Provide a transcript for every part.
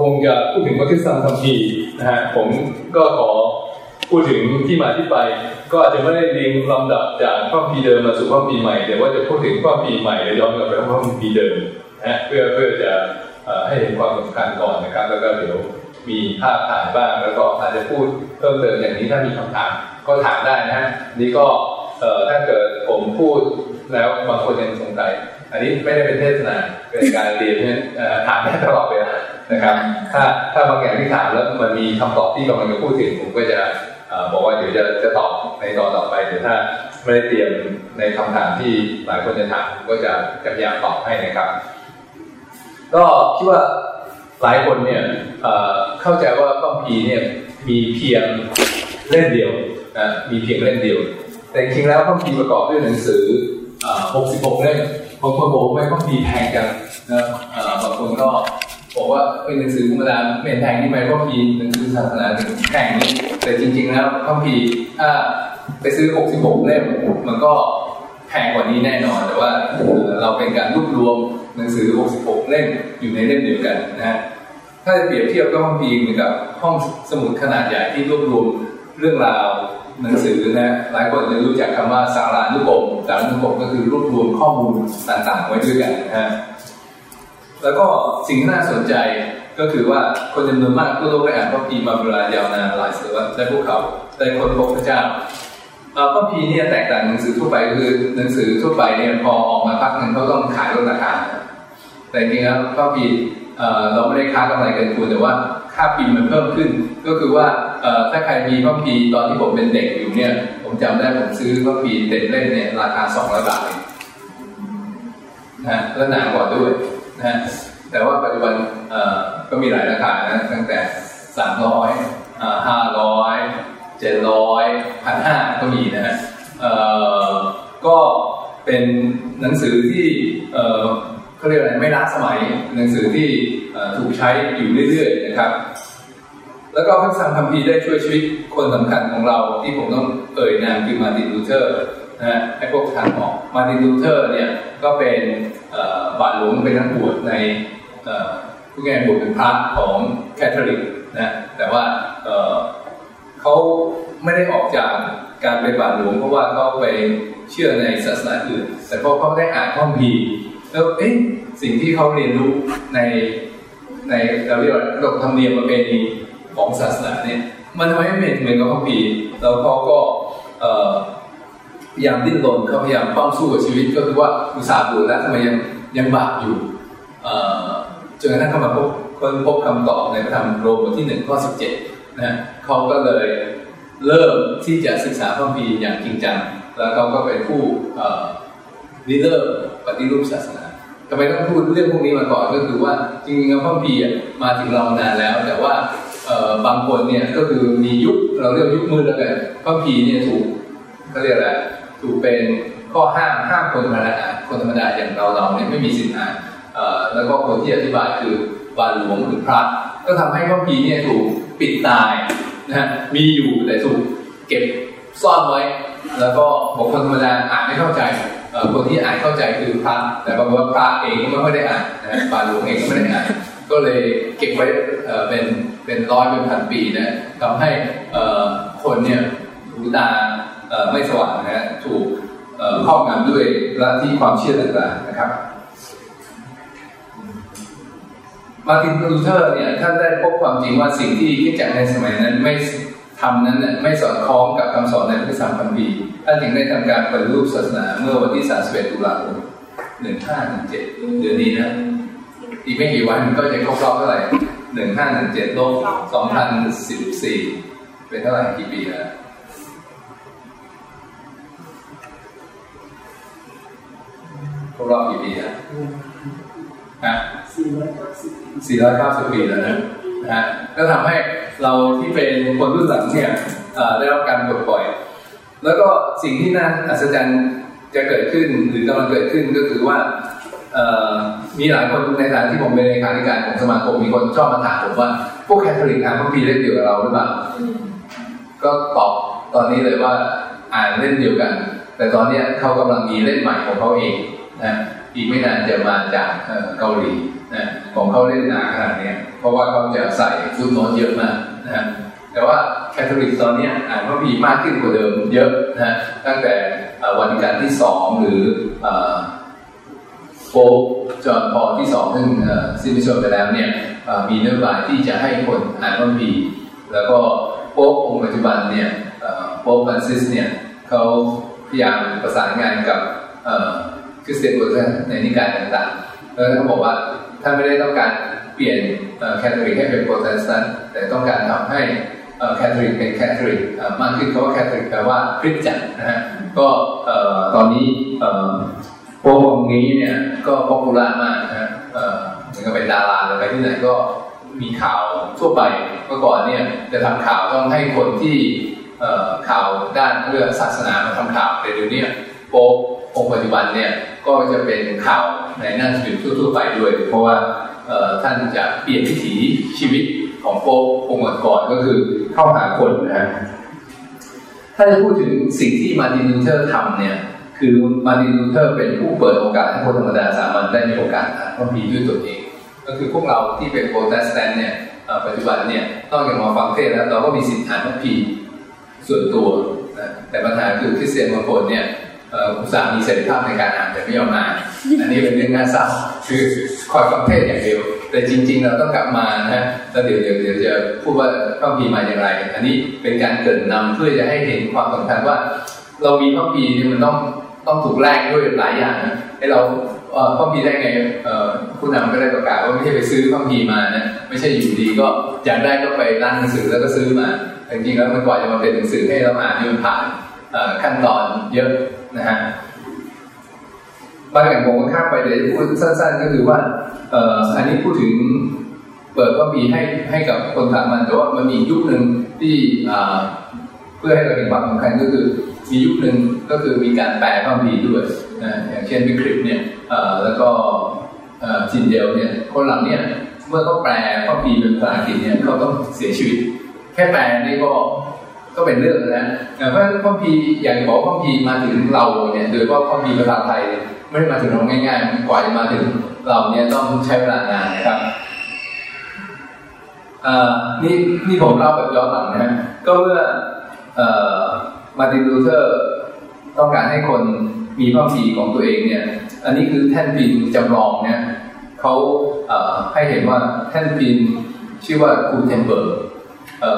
คงจะพูดถึงวัตถุสัมคัมภีร์นะฮะผมก็ขอพูดถึงที่มาที่ไป ก็อาจจะไม่ได้เรียงลำดับจากข้อพีเดิมมาสู่ข้อพีใหม่แต่ว่าจะพูดถึงข้อพีใหม่แล้วย้อนกลับไปข้อพีเดิมนะเพื่อเพื่อจะให้เห็นความสำคัญก่อนนะครับ แล้วก็เดี๋ยวมีภาพถ่ายบ้างแล้วก็อาจจะพูดเพิ่มเติมอย่างนี้ถ้ามีคำถามก็ถามได้นะฮะนี่ก็ถ้าเกิดผมพูดแล้วบางคนยังสงสัยอันนี้ไม่ได้เป็นเทศนาเป็นการเรียนเนี่ยถามได้ตลอดเวลา นะครับ ถ้าถ้าบางอย่างที่ถามแล้วมันมีคำตอบที่กำลังจะพูดถึงผมก็จะบอกว่าเดี๋ยวจะจะตอบในตอนต่อไปเดี๋ยวถ้าไม่ได้เตรียมในคำถามที่หลายคนจะถามผมก็จะพยายามตอบให้นะครับ ก็คิดว่าหลายคนเนี่ยเข้าใจว่าคัมภีร์เนี่ยมีเพียงเล่มเดียวนะมีเพียงเล่มเดียว แต่จริงแล้วคัมภีร์ประกอบด้วยหนังสือ 66 เล่มบางคนบอกว่าคัมภีร์แพงจังนะบางคนก็ บอกว่าเป็นหนังสือธรรมดาไม่แพงที่ไหมคัมภีหนังสือศาสนาถึงแพงนี่แต่จริง ๆ แล้วคัมภีร์ถ้าไปซื้อ 66 เล่มมันก็แพงกว่านี้แน่นอน แต่ว่าเราเป็นการรวบรวมหนังสือ 66 เล่มอยู่ในเล่มเดียวกันนะฮะถ้าจะเปรียบเทียบก็คัมภีเหมือนกับห้องสมุดขนาดใหญ่ที่รวบรวมเรื่องราวหนังสือนะหลายคนจะรู้จักคำว่าสารานุกรมสารานุกรมก็คือรวบรวมข้อมูลต่างๆ ไว้ด้วยกันนะฮะ แล้วก็สิ่งที่น่าสนใจก็คือว่าคนจำนวนมากทั่วโลกได้อ่านพระพีมาเวลายาวนานหลายศตวรรษได้พวกเขาได้คนพบพระเจ้าพระพีเนี่ยแตกต่างหนังสือทั่วไปคือหนังสือทั่วไปเนี่ยพอออกมาพักหนึ่งเขาต้องขายลดราคาแต่จริงแล้วพระพีเราไม่ได้ค้ากำไรเกินควรแต่ว่าค่าพิมพ์มันเพิ่มขึ้น ก็คือว่าถ้าใครมีพระพีตอนที่ผมเป็นเด็กอยู่เนี่ย ผมจำได้ผมซื้อพระพีเด็กเล่นเนี่ยราคาสองร้อยบาทนะแล้วหนากว่าด้วย นะแต่ว่าปัจจุบันก็มีหลายราคานะตั้งแต่สามร้อยห้าร้อยเจ็ดร้อยพันห้าก็มีนะฮะก็เป็นหนังสือที่เขาเรียกอะไรไม่ล้าสมัยหนังสือที่ถูกใช้อยู่เรื่อยๆนะครับ แล้วก็พระสังคัมภีร์ได้ช่วยชีวิตคนสำคัญของเราที่ผมต้องเอ่ยนามคือมาร์ตินลูเธอร์ นะให้พวกทางออกมาร์ตินลูเธอร์เนี่ยก็เป็นบาทหลวงเป็นนักบวชในผู้แก่บวชเป็นพระของคาทอลิกนะแต่ว่าเขาไม่ได้ออกจากการเป็นบาทหลวงเพราะว่าเขาไปเชื่อในศาสนาอื่น แต่พอเขาได้อ่านข้อมีแล้วเอ๊ะสิ่งที่เขาเรียนรู้ในในเราเรียกว่าระบบธรรมเนียมประเพณีของศาสนาเนี่ยมันทำให้ไม่เหมือนกับข้อพีแล้วเขาก็ ยายามดิ้นรนเขาพยายามป้องสู้กับชีวิตก็คือว่าอุตส่าห์บวชแล้วทำไมยังยังบาปอยู่จนกระทั่งเข้ามาพบคนพบคำตอบในพระธรรมโรมบทที่หนึ่งข้อสิบเจ็ดนะเขาก็เลยเริ่มที่จะศึกษาพระพีอย่างจริงจังแล้วเขาก็เป็นผู้ลีดเดอร์ปฏิรูปศาสนาทำไมต้องพูดเรื่องพวกนี้มาก่อนก็คือว่าจริงๆแล้วพระพีมาถึงเรานานแล้ว แต่ว่าบางคนเนี่ยก็คือมียุคเราเรียกยุคมืดแล้วกันพระพีเนี่ยถูกเขาเรียกอะไร ถูกเป็นข้อห้ามห้ามคนธรรมดาคนธรรมดาอย่างเราเราเนี่ยไม่มีสิทธิ์อ่านแล้วก็คนที่อธิบายคือบาลหลวงหรือพระก็ทำให้พระพีเนี่ยถูกปิดตายนะมีอยู่แต่ถูกเก็บซ่อนไว้ แล้วก็บุคคลธรรมดาอ่านไม่เข้าใจคนที่อ่านเข้าใจคือพระแต่บางว่าพระเองก็ไม่ค่อยได้อ่านนะบาหลวงเองก็ไม่ได้อ่านก็เลยเก็บไว้เป็นเป็นร้อยเป็นพันปีนะทำให้คนเนี่ยหูตา ไม่สว่างนะฮะถูกครอบงำด้วยลัทธิความเชื่อต่างๆนะครับมาตินลูเทอร์เนี่ยท่านได้พบความจริงว่าสิ่งที่คิดจากในสมัยนั้นไม่ทำนั้นไม่สอดคล้องกับคำสอนในพระธรรมคัมภีท่านจึงได้ทำการปฏิรูปศาสนาเมื่อวันที่ 31 ตุลาคม 1517 เดือนนี้นะ อีกไม่กี่วันก็จะครบรอบเท่าไหร่ 1517ลบ2014 เป็นเท่าไหร่กี่ปีแล้ว ครบรอบกี่ปีแล้วฮะ490 ปีแล้วนะนะฮะก็ทำให้เราที่เป็นคนรุ่นหลังเนี่ยได้รับการปลดปล่อย แล้วก็สิ่งที่น่าอัศจรรย์จะเกิดขึ้นหรือกำลังเกิดขึ้นก็คือว่ามีหลายคนในฐานที่ผมเป็นเลขาธิการของสมาคมมีคนชอบมาถามผมว่าพวกคาทอลิกอ่านพระคัมภีร์เล่มเดียวกับเราหรือเปล่าก็ตอบตอนนี้เลยว่าอ่านเล่มเดียวกัน แต่ตอนนี้เขากำลังมีเล่มใหม่ของเขาเอง นะอีกไม่นานจะมาจากเกาหลีนะของเขาเล่มหนาขนาดนี้เพราะว่าเขาจะใส่ footnote เยอะมากนะแต่ว่าคาทอลิกตอนนี้อ่านพระคัมภีร์มากขึ้นกว่าเดิมเยอะนะตั้งแต่วาติกันที่สองหรือโป๊ปจอห์นปอลที่สองซึ่งสิ้นพระชนม์ไปแล้วเนี่ยมีนโยบายที่จะให้คนอ่านพระคัมภีร์แล้วก็โป๊ปองค์ปัจจุบันเนี่ยโป๊ปฟรานซิสเนี่ยเขาพยายามประสานงานกับ คริสเตียนโบสถ์ในนิกายต่างๆแล้วเขาบอกว่าท่านไม่ได้ต้องการเปลี่ยนคาทอลิกให้เป็นโปรเตสแตนต์แต่ต้องการทำให้คาทอลิกเป็นคาทอลิกมากขึ้นเพราะว่าคาทอลิกแปลว่าคริสตจักรนะฮะก็ตอนนี้โป๊ปองค์นี้เนี่ยก็ popular มากนะฮะเหมือนกับเป็นดาราอะไรที่ไหนก็มีข่าวทั่วไปเมื่อก่อนเนี่ยจะทำข่าวต้องให้คนที่ข่าวด้านเรื่องศาสนามาทำข่าวแต่เดี๋ยวนี้โป๊ป องค์ปัจจุบันเนี่ยก็จะเป็นข่าวในหน้าสื่อทั่วๆไปด้วย เพราะว่าท่านจะเปลี่ยนวิถีชีวิตของโป๊ปองค์ก่อนก็คือเข้าหาคนนะถ้าจะพูดถึงสิ่งที่มาร์ตินลูเธอร์ทำเนี่ยคือมาร์ตินลูเธอร์เป็นผู้เปิดโอกาสให้คนธรรมดาสามัญได้มีโอกาสอ่านพระคัมภีร์ด้วยตัวเอง ก็คือพวกเราที่เป็นโปรเตสแตนต์เนี่ยปัจจุบันเนี่ยต้องอย่างมาฟังเทศน์แล้วเราก็มีสิทธิ์อ่านพระคัมภีร์ส่วนตัวนะแต่ปัญหาคือคริสเตียนบางคนเนี่ย อุตส่าห์มีเสรีภาพในการอ่านแต่ไม่ยอมอ่าน อันนี้เป็นเรื่องน่าเศร้าคือคอยฟังเทศอย่างเดียว แต่จริง ๆ เราต้องกลับมานะแล้วเดี๋ยวเดี๋ยวเดี๋ยวจะพูดว่าพระพีมาอย่างไร อันนี้เป็นการเกิดนำเพื่อจะให้เห็นความสำคัญว่า เรามีพระพีนี่มันต้องต้องถูกแลกด้วยหลายอย่างนะให้เราพระพีได้ไงผู้นำก็ได้ประกาศว่าไม่ใช่ไปซื้อพระพีมานะไม่ใช่อยู่ดีก็อยากได้ก็ไปร้านหนังสือแล้วก็ซื้อมาจริงๆแล้วมันกว่าจะมาเป็นหนังสือให้เราอ่านนี่มันผ่านขั้นตอนเยอะนะฮะบางอย่างผมก็ข้ามไปเดี๋ยวพูดสั้น ๆ ก็คือว่าเอ่ออันนี้พูดถึงเปิดว่ามีให้ให้กับคนสามัญแต่ว่ามันมียุคหนึ่งที่เพื่อให้เราเห็นความสำคัญก็คือมียุคหนึ่งก็คือมีการแปลพระคัมภีด้วยนะอย่างเช่นวิกฤตเนี่ยแล้วก็จินเดลเนี่ยคนหลังเนี่ยเมื่อเขาแปลพระคัมภีเป็นภาษาอังกฤษเนี่ยเขาต้องเสียชีวิต แค่แปลนี่ก็ ก็เป็นเรื่องแล้วเพราะพระพีอย่างบอกพระพีมาถึงเราเนี่ยโดยว่าพระพีภาษาไทยไม่ได้มาถึงเราง่ายๆกว่าจะมาถึงเราเนี่ยต้องใช้เวลานานนะครับนี่นี่ผมเล่าแบบย้อนหลังนะก็เมื่อมาตินลูเทอร์ต้องการให้คนมีพระพีของตัวเองเนี่ย อันนี้คือแท่นพิมพ์จำลองเนี่ยเขาให้เห็นว่าแท่นพิมพ์ชื่อว่ากูเทนเบิร์ก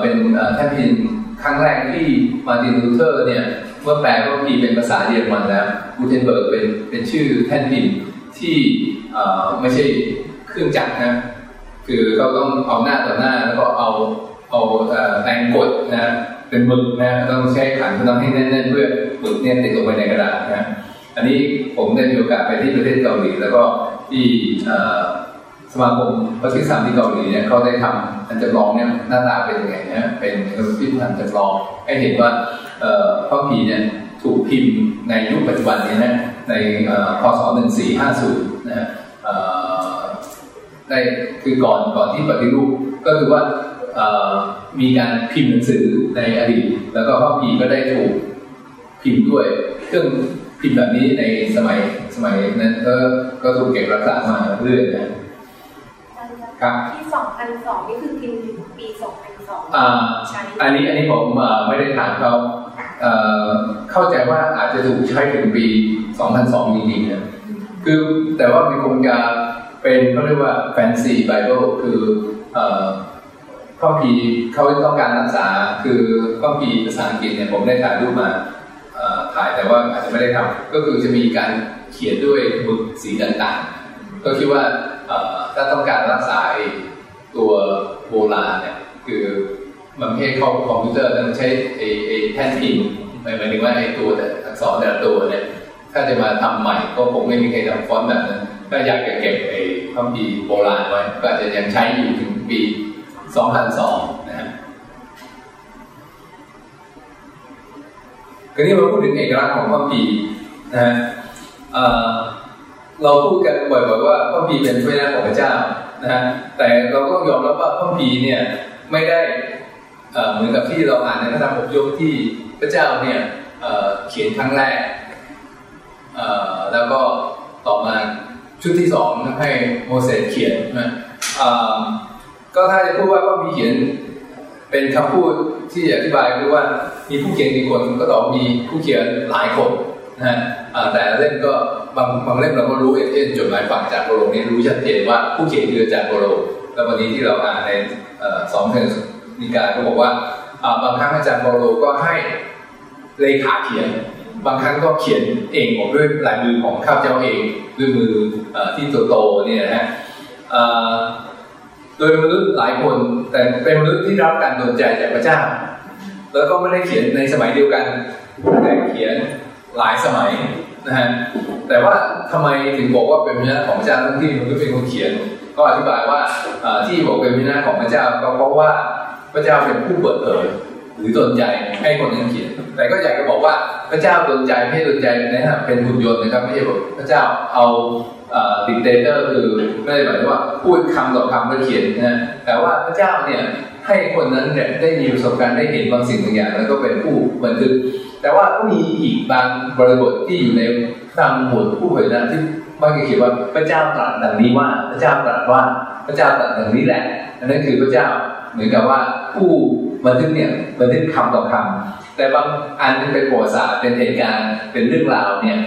เป็นแท่นพิมพ์ ครั้งแรกที่มาร์ตินลูเทอร์เนี่ยเมื่อแปลพระคัมภีร์เป็นภาษาเยอรมันแล้วกูเทนเบิร์กเป็นเป็นชื่อแท่นพิมพ์ที่ไม่ใช่เครื่องจักรนะ คือเขาต้องเอาหน้าต่อหน้าแล้วก็เอาเอาแรงกดนะเป็นหมึกนะต้องใช้ขันต้องให้แน่นๆเพื่อหมึกเนี่ยติดลงไปในกระดาษนะอันนี้ผมได้มีโอกาสไปที่ประเทศเกาหลีแล้วก็ที่ สมาคมพระศิษย์ที่เกาหลีเนี่ยเขาได้ทำอันจำลองเนี่ยหน้าตาเป็นยังไงเนะเป็นพิพิธภัณฑ์จำลองให้เห็นว่าพระพีเนี่ยถูกพิมพ์ในยุคปัจจุบันนี้นะในพศ 1450 นะฮะได้คือก่อนก่อนที่ปฏิรูปก็คือว่ามีการพิมพ์หนังสือในอดีต แล้วก็พระพีก็ได้ถูกพิมพ์ด้วยเครื่องพิมพ์แบบนี้ในสมัยสมัยนั้นก็ก็ถูกเก็บรักษามาเรื่อยนะ ครับที่ 2002 นี่คือพิมพ์ถึงปี 2002อ่าอันนี้อันนี้ผมไม่ได้ถามเขาเข้าใจว่าอาจจะถูกใช้ถึงปี 2002 จริงๆเนี่ยคือแต่ว่ามันคงจะเป็นเขาเรียกว่าแฟนซีไบเบิลคือข้อพีเขาต้องการรักษาคือข้อพีภาษาอังกฤษเนี่ยผมได้ถ่ายรูปมาถ่ายแต่ว่าอาจจะไม่ได้ทำก็คือจะมีการเขียนด้วยมึกสีต่างๆ ก็คิดว่า ถ้าต้องการรักษาตัวโบราณเนี่ยคือมันไม่ใช่เข้าคอมพิวเตอร์แต่มันใช้ไอ้แท่นพิมพ์หมายถึงว่าไอ้ตัวอักษรแต่ละตัวเนี่ยถ้าจะมาทำใหม่ก็คงไม่มีใครทำฟอนต์แบบนั้นก็อยากจะเก็บไอ้คัมภีร์โบราณไว้ก็จะยังใช้อยู่ถึงปี 2002 นะฮะคราวนี้มาพูดถึงเอกลักษณ์ของคัมภีร์นะฮะ เราพูดกันบ่อยๆว่าพระพีเป็นพระญาของพระเจ้านะฮะแต่เราก็ยอมรับว่าพระพีเนี่ยไม่ได้เหมือนกับที่เราอ่านในพระธรรมอบยกที่พระเจ้าเนี่ยเขียนครั้งแรกแล้วก็ต่อมาชุดที่สองให้โมเสสเขียนนะก็ถ้าจะพูดว่าก็มีเขียนเป็นคำพูดที่อธิบายคือว่ามีผู้เขียนกี่คนก็ต้องมีผู้เขียนหลายคน นะแต่เล่มก็บางบางเล่มเราก็รู้เช่นจดหมายฝากจากโปรโลนี้รู้ชัดเจนว่าผู้เขียนคือจากโปรโลแล้ววันนี้ที่เราอ่านในสองเทนนิกายก็บอกว่าบางครั้งอาจารย์โปรโลก็ให้เลขาเขียน บางครั้งก็เขียนเองผมด้วยลายมือของข้าพเจ้าเองด้วยมือที่โตๆเนี่ยนะฮะโดยมนุษย์หลายคนแต่เป็นมนุษย์ที่รับการโดนใจจากพระเจ้า แล้วก็ไม่ได้เขียนในสมัยเดียวกันแต่เขียน หลายสมัยนะฮะแต่ว่าทำไมถึงบอกว่าเป็นวิญญาของพระเจ้าทั้งที่มันุษย์เป็นคนเขียน ก็อธิบายว่าที่บอกเป็นวิญญาของพระเจ้าก็เพราะว่าพระเจ้าเป็นผู้เปิดเผยหรือดลใจให้คนนั้นเขียน แต่ก็อยากจะบอกว่าพระเจ้าดลใจไม่ดลใจนะฮะเป็นหุ่นยนต์นะครับไม่ใช่บอกพระเจ้าเอา dictate คือไม่ได้หมายว่าพูดคำต่อคำแล้วเขียนนะแต่ว่าพระเจ้าเนี่ย ให้คนนั้นเนี่ยได้มีประสบการณ์ได้เห็นบางสิ่งบางอย่าง แล้วก็เป็นผู้บันทึก แต่ว่าก็มีอีกบางบริบทที่อยู่ในตามหมวดผู้เผยนะที่บางทีเขียนว่าพระเจ้าตรัสดังนี้ว่าพระเจ้าตรัสว่าพระเจ้าตรัสดังนี้แหละอันนั้นคือพระเจ้าเหมือนกับว่าผู้บันทึกเนี่ยบันทึกคำต่อคำแต่บางอันเป็นประวัติศาสตร์เป็นเหตุการณ์เป็นเรื่องราวเนี่ย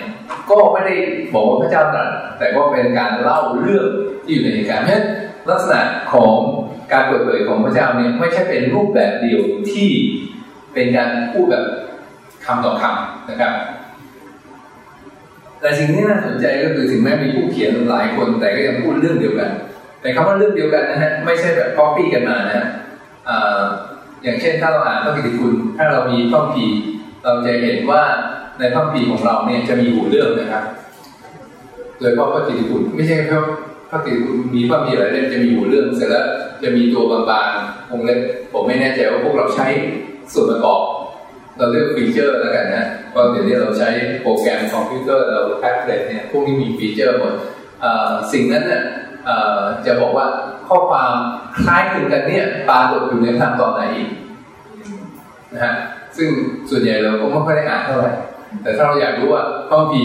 ก็ไม่ได้บอกว่าพระเจ้าตรัสแต่ว่าเป็นการเล่าเรื่องที่อยู่ในเหตุการณ์เพราะลักษณะของ การเปิดเผยของพระเจ้าเนี่ยไม่ใช่เป็นรูปแบบเดียวที่เป็นการพูดแบบคำต่อคำนะครับ แต่สิ่งที่น่าสนใจก็คือถึงแม้มีผู้เขียนหลายคน แต่ก็ยังพูดเรื่องเดียวกัน แต่คำว่าเรื่องเดียวกันนะฮะไม่ใช่แบบก๊อปปี้กันมานะฮะอย่างเช่นถ้าเราอ่านพระกิตติคุณ ถ้าเรามีพระพีเราจะเห็นว่าในพระพีของเราเนี่ยจะมีหูเรื่องนะครับ โดยเฉพาะพระกิตติคุณไม่ใช่แค่พระ กิตติคุณมีพระมีหลายเล่มจะมีหูเรื่องเสร็จแล้วจะมีตัวบางๆวงเล็บผมไม่แน่ใจว่าพวกเราใช้ส่วนประกอบ เราเรียกฟีเจอร์แล้วกันนะเพราะเดี๋ยวนี้เราใช้โปรแกรมคอมพิวเตอร์เราแท็บเล็ตเนี่ยพวกนี้มีฟีเจอร์หมดสิ่งนั้นเนี่ยจะบอกว่าข้อความคล้ายคลึงกันเนี่ยปรากฏอยู่ในทางตอนไหนนะฮะซึ่งส่วนใหญ่เราก็ไม่ค่อยได้อ่านเท่าไหร่แต่ถ้าเราอยากรู้ว่าข้อพระคัมภีร์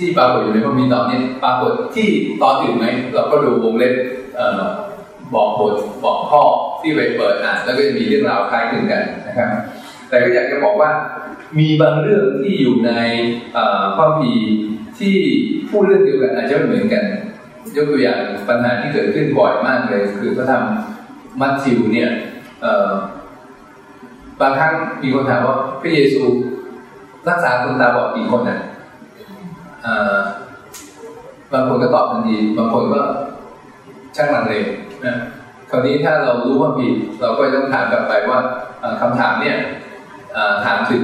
ที่ปรากฏอยู่ในข้อพระคัมภีร์ตอนนี้ปรากฏที่ตอนอื่นไหมเราก็ดูวงเล็บบอกบทบอกข้อที่ไปเปิดอ่านแล้วก็จะมีเรื่องราวคล้ายคลึงกันนะครับ แต่ก็อยากจะบอกว่ามีบางเรื่องที่อยู่ในข้อมีที่พูดเรื่องเดียวกันอาจจะเหมือนกันยกตัวอย่างปัญหาที่เกิดขึ้นบ่อยมากเลย คือพระธรรมมัทธิวเนี่ยบางครั้งมีคนถามว่าพระเยซูรักษาคนตาบอดกี่คนอะ บางคนก็ตอบทันทีบางคนก็ช่างหลังเลนะคราวนี้ถ้าเรารู้ว่าผิดเราก็ต้องถามกลับไปว่าคำถามเนี่ยถามถึง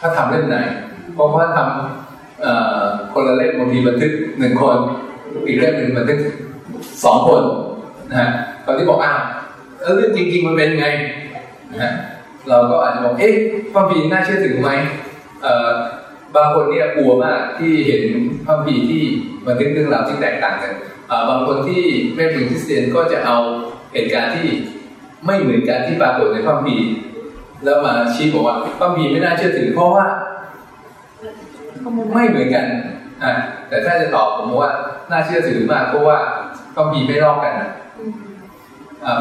ถ้าทำเล่มไหน เพราะว่าทำคนละเล่มบางทีบันทึกหนึ่งคน อีกเรื่องหนึ่งบันทึกสองคนนะฮะตอนที่บอกอ้าวแล้วเรื่องจริง ๆ มันเป็นไงนะฮะเราก็อาจจะบอกเอ๊ะความผีน่าเชื่อถือไหม บางคนเนี่ยกลัวมากที่เห็นพระผีที่บันทึกเรื่องราวที่แตกต่างกันบางคนที่ไม่เป็นคริสเตียนก็จะเอาเหตุการณ์ที่ไม่เหมือนกันที่ปรากฏในพระผีแล้วมาชี้บอกว่าพระผีไม่น่าเชื่อถือเพราะว่าไม่เหมือนกันอะแต่ถ้าจะตอบผมว่าน่าเชื่อถือมากเพราะว่าพระผีไม่ลอกกันนะ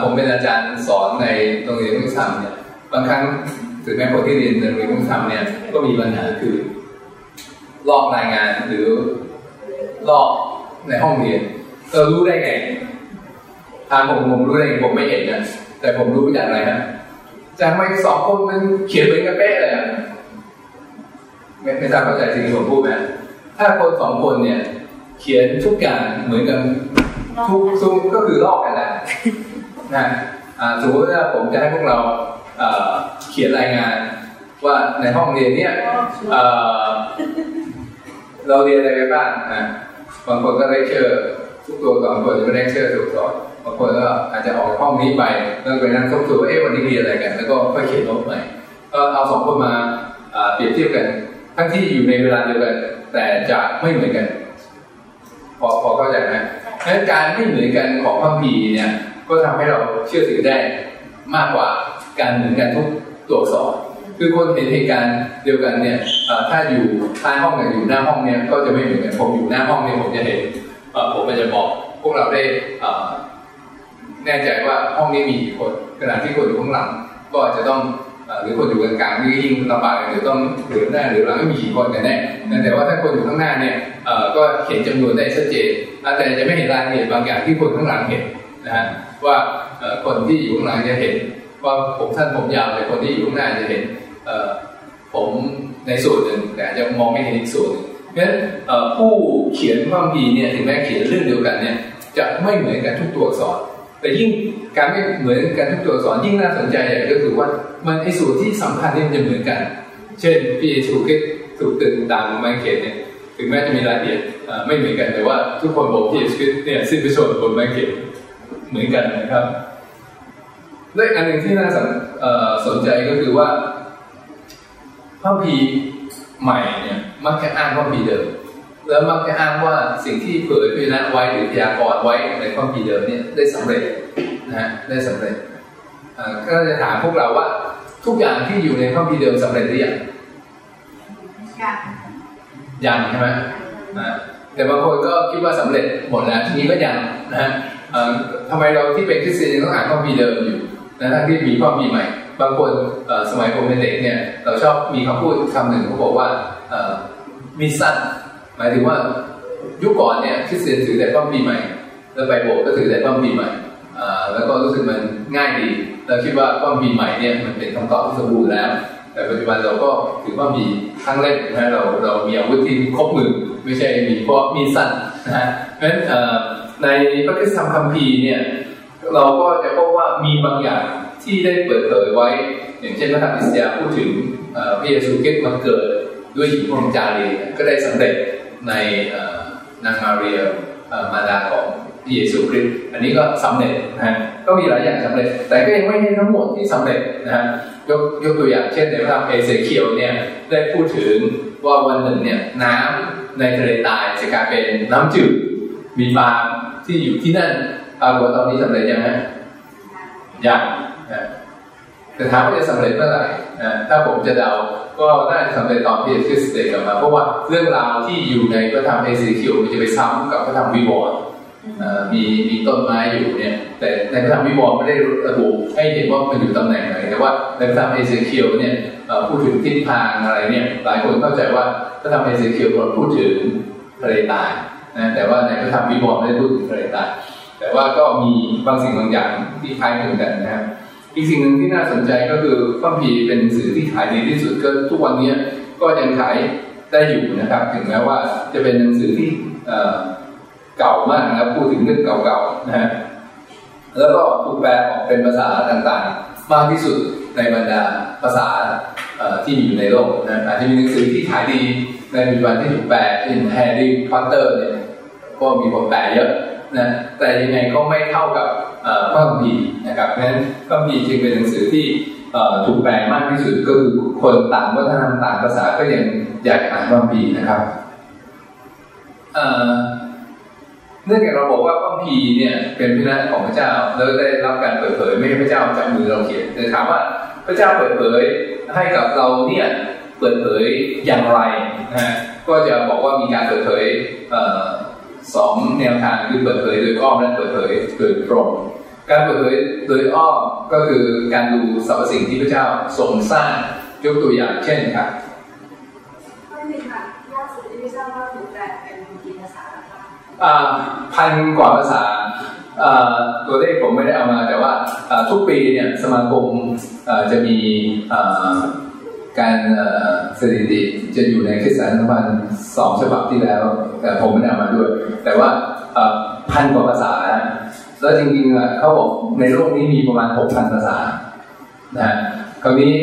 ผมเป็นอาจารย์สอนในโรงเรียนมุสลิมเนี่ยบางครั้งถึงแม้คนที่เรียนในโรงเรียนมุสลิมเนี่ยก็มีปัญหาคือ ลอกรายงานหรือลอกในห้องเรียนเรารู้ได้ไงทางผมผมรู้ได้ไงผมไม่เห็นนะแต่ผมรู้จากอะไรฮะจากไม่สองคนมันเขียนเหมือนกันเป๊ะเลยไม่ไม่ทราบเข้าใจสิ่งที่ผมพูดไหมถ้าคนสองคนเนี่ย เขียนทุกอย่างเหมือนกันทุกซุมก็คือลอกกันแหละนะสมมติว่าผมจะให้พวกเราเขียนรายงานว่าในห้องเรียนเนี่ย เราเรียนอะไรไปบ้างนะบางคนก็ได้เชื่อทุกตัวก่อนบางคนจะไม่ได้เชื่อถูกสอนบางคนก็อาจจะออกห้องนี้ไปแล้วไปนั่งทบทวนเอ๊ะวันนี้เรียนอะไรกัน แล้วก็ค่อยเขียนโน้ตใหม่ก็เอาสองคนมาเปรียบเทียบกัน ทั้งที่อยู่ในเวลาเดียวกัน แต่จะไม่เหมือนกัน พอพอเข้าใจไหมดังการไม่เหมือนกันของพระพีเนี่ย ก็ทำให้เราเชื่อถือได้มากกว่าการเหมือนกันทุกตัวสอน คือคนเห็นเหตุการณ์เดียวกันเนี่ยถ้าอยู่ท้ายห้องกับอยู่หน้าห้องเนี่ยก็จะไม่เหมือนกันผมอยู่หน้าห้องเนี่ยผมจะเห็นผมมันจะบอกพวกเราได้แน่ใจว่าห้องนี้มีกี่คนขณะที่คนอยู่ข้างหลัง ก็อาจจะต้องหรือคนอยู่กลางๆนี่ยิ่งลำบากหรือต้องหรือหน้าหรือหลังไม่มีกี่คนกันแน่แต่ว่าถ้าคนอยู่ข้างหน้าเนี่ยก็เห็นจำนวนได้ชัดเจนแต่จะไม่เห็นรายละเอียดบางอย่างที่คนข้างหลังเห็นนะฮะว่าคนที่อยู่ข้างหลังจะเห็นว่าผมท่านผมยาวแต่คนที่อยู่ข้างหน้าจะเห็น ผมในส่วนหนึ่งแต่จะมองไม่เห็นอีกส่วนนึงเพราะฉะนั้นผู้เขียนพระคัมภีเนี่ยถึงแม้เขียนเรื่องเดียวกันเนี่ยจะไม่เหมือนกันทุกตัวอักษร แต่ยิ่งการไม่เหมือนกันทุกตัวอักษรยิ่งน่าสนใจใหญ่ก็คือว่ามันไอ้ส่วนที่สำคัญนี่มันจะเหมือนกัน เช่นพี่ถูกถูกตึงตามมันเขียนเนี่ยถึงแม้จะมีรายละเอียดไม่เหมือนกันแต่ว่าทุกคนบอกพี่ชีวิตเนี่ยสิ้นประชนบนไม้เขียนเหมือนกันนะครับและอันหนึ่งที่น่าสนใจก็คือว่า ระพีใหม่เนี่ยมักจะอ้างพระพีเดิม แล้วมักจะอ้างว่าสิ่งที่เผยพินะไว้หรือพยากรณ์ไว้ในพระพีเดิมเนี่ยได้สำเร็จนะได้สำเร็จก็จะถามพวกเราว่าทุกอย่างที่อยู่ในพระพีเดิมสำเร็จหรือยังยังยังใช่ไหมแต่บางคนก็คิดว่าสำเร็จหมดแล้วทีนี้ก็ยังนะฮะทำไมเราที่เป็นคริสเตียนยังต้องอ่านพระพีเดิมอยู่นะทั้งที่มีพระพีใหม่ บางคนสมัยผมเป็นเด็กเนี่ยเราชอบมีคำพูดคำหนึ่งเขาบอกว่ามิสันหมายถึงว่ายุคก่อนเนี่ยคริสเตียนถือแต่พระพีใหม่ แล้วไปโบสถ์ก็ถือแต่พระพีใหม่แล้วก็รู้สึกมันง่ายดีเราคิดว่าพระพีใหม่เนี่ยมันเป็นคำตอบที่สมบูรณ์แล้ว แต่ปัจจุบันเราก็ถือว่ามีทั้งเล่นนะเราเรามีอาวุธที่ครบมือไม่ใช่มีเพราะมีสั้นนะฮะเพราะฉะนั้นในพระคัมภีร์เนี่ยเราก็จะพบว่ามีบางอย่าง ที่ได้เปิดเผยไว้ อย่างเช่นพระธรรมอิสยาห์พูดถึงพระเยซูคริสต์มาเกิดด้วยหญิงพรหมจารีก็ได้สำเร็จในนางมาเรียมาดาของพระเยซูคริสต์อันนี้ก็สำเร็จนะฮะก็มีหลายอย่างสำเร็จ แต่ก็ยังไม่ใช่ทั้งหมดที่สำเร็จนะฮะยกยกตัวอย่างเช่นในพระธรรมเอเซเคียวเนี่ยได้พูดถึงว่าวันหนึ่งเนี่ยน้ำในทะเลตายจะกลายเป็นน้ำจืดมีปลาที่อยู่ที่นั่นปรากฏตอนนี้สำเร็จยังไงยัง แต่ถามว่าจะสำเร็จเมื่อไหร่ถ้าผมจะเดาก็น่าจะสำเร็จตอนที่พระคริสต์กลับมา เพราะว่าเรื่องราวที่อยู่ในพระธรรมเอเสเคียลมันจะไปซ้ำกับพระธรรมวิวรณ์มีมีต้นไม้อยู่เนี่ย แต่ในพระธรรมวิวรณ์ไม่ได้ระบุให้เห็นว่ามันอยู่ตำแหน่งไหนแต่ว่าในพระธรรมเอเสเคียลเนี่ยพูดถึงทิศทางอะไรเนี่ย หลายคนเข้าใจว่าพระธรรมเอเสเคียลพูดถึงทะเลตายนะแต่ว่าในพระธรรมวิวรณ์ไม่ได้พูดถึงทะเลตายแต่ว่าก็มีบางสิ่งบางอย่างที่คล้ายคลึงกันนะครับ อีกสิ่งหนึ่งที่น่าสนใจก็คือข้อพีเป็นสื่อที่ขายดีที่สุดก็ทุกวันนี้ก็ยังขายได้อยู่นะครับ ถึงแม้ว่าจะเป็นหนังสือที่เก่ามากนะพูดถึงเรื่องเก่าๆนะฮะแล้วก็ถูกแปลออกเป็นภาษาต่างๆ มากที่สุดในบรรดาภาษาที่มีอยู่ในโลกนะอาจจะมีหนังสือที่ขายดีในปัจจุบันที่ถูกแปลเช่นแฮร์รี่พอตเตอร์เนี่ยก็มีคนแปลเยอะ นะแต่ยังไงก็ไม่เท่ากับพระคัมภีร์นะครับเพราะฉะนั้นพระคัมภีร์จึงเป็นหนังสือที่ถูกแปลมากที่สุดก็คือคนต่างวัฒนธรรมต่างภาษาก็ยังอยากอ่านพระคัมภีร์นะครับเนื่องจากเราบอกว่าพระคัมภีร์เนี่ยเป็นพินันของพระเจ้าแล้วได้รับการเปิดเผยไม่ใช่พระเจ้าจากมือเราเขียนแต่ถามว่าพระเจ้าเปิดเผยให้กับเราเนี่ยเปิดเผยอย่างไรนะก็จะบอกว่ามีการเปิดเผย สองแนวทางคือเปิดเผยโดยอ้อมและเปิดเผยโดยตรงการเปิดเผยโดยอ้อมก็คือการดูสรรพสิ่งที่พระเจ้าทรงสร้างยกตัวอย่างเช่นครับพันกว่าภาษาตัวเลขผมไม่ได้เอามาแต่ว่าทุกปีเนี่ยสมาคมจะมี การสถิติจะอยู่ในคริสตานพันสองฉบับที่แล้ว แต่ผมไม่ได้มาด้วย แต่ว่าพันกว่าภาษา แล้วจริงๆเขาบอกในโลกนี้มีประมาณหกพันภาษานะคราวนี้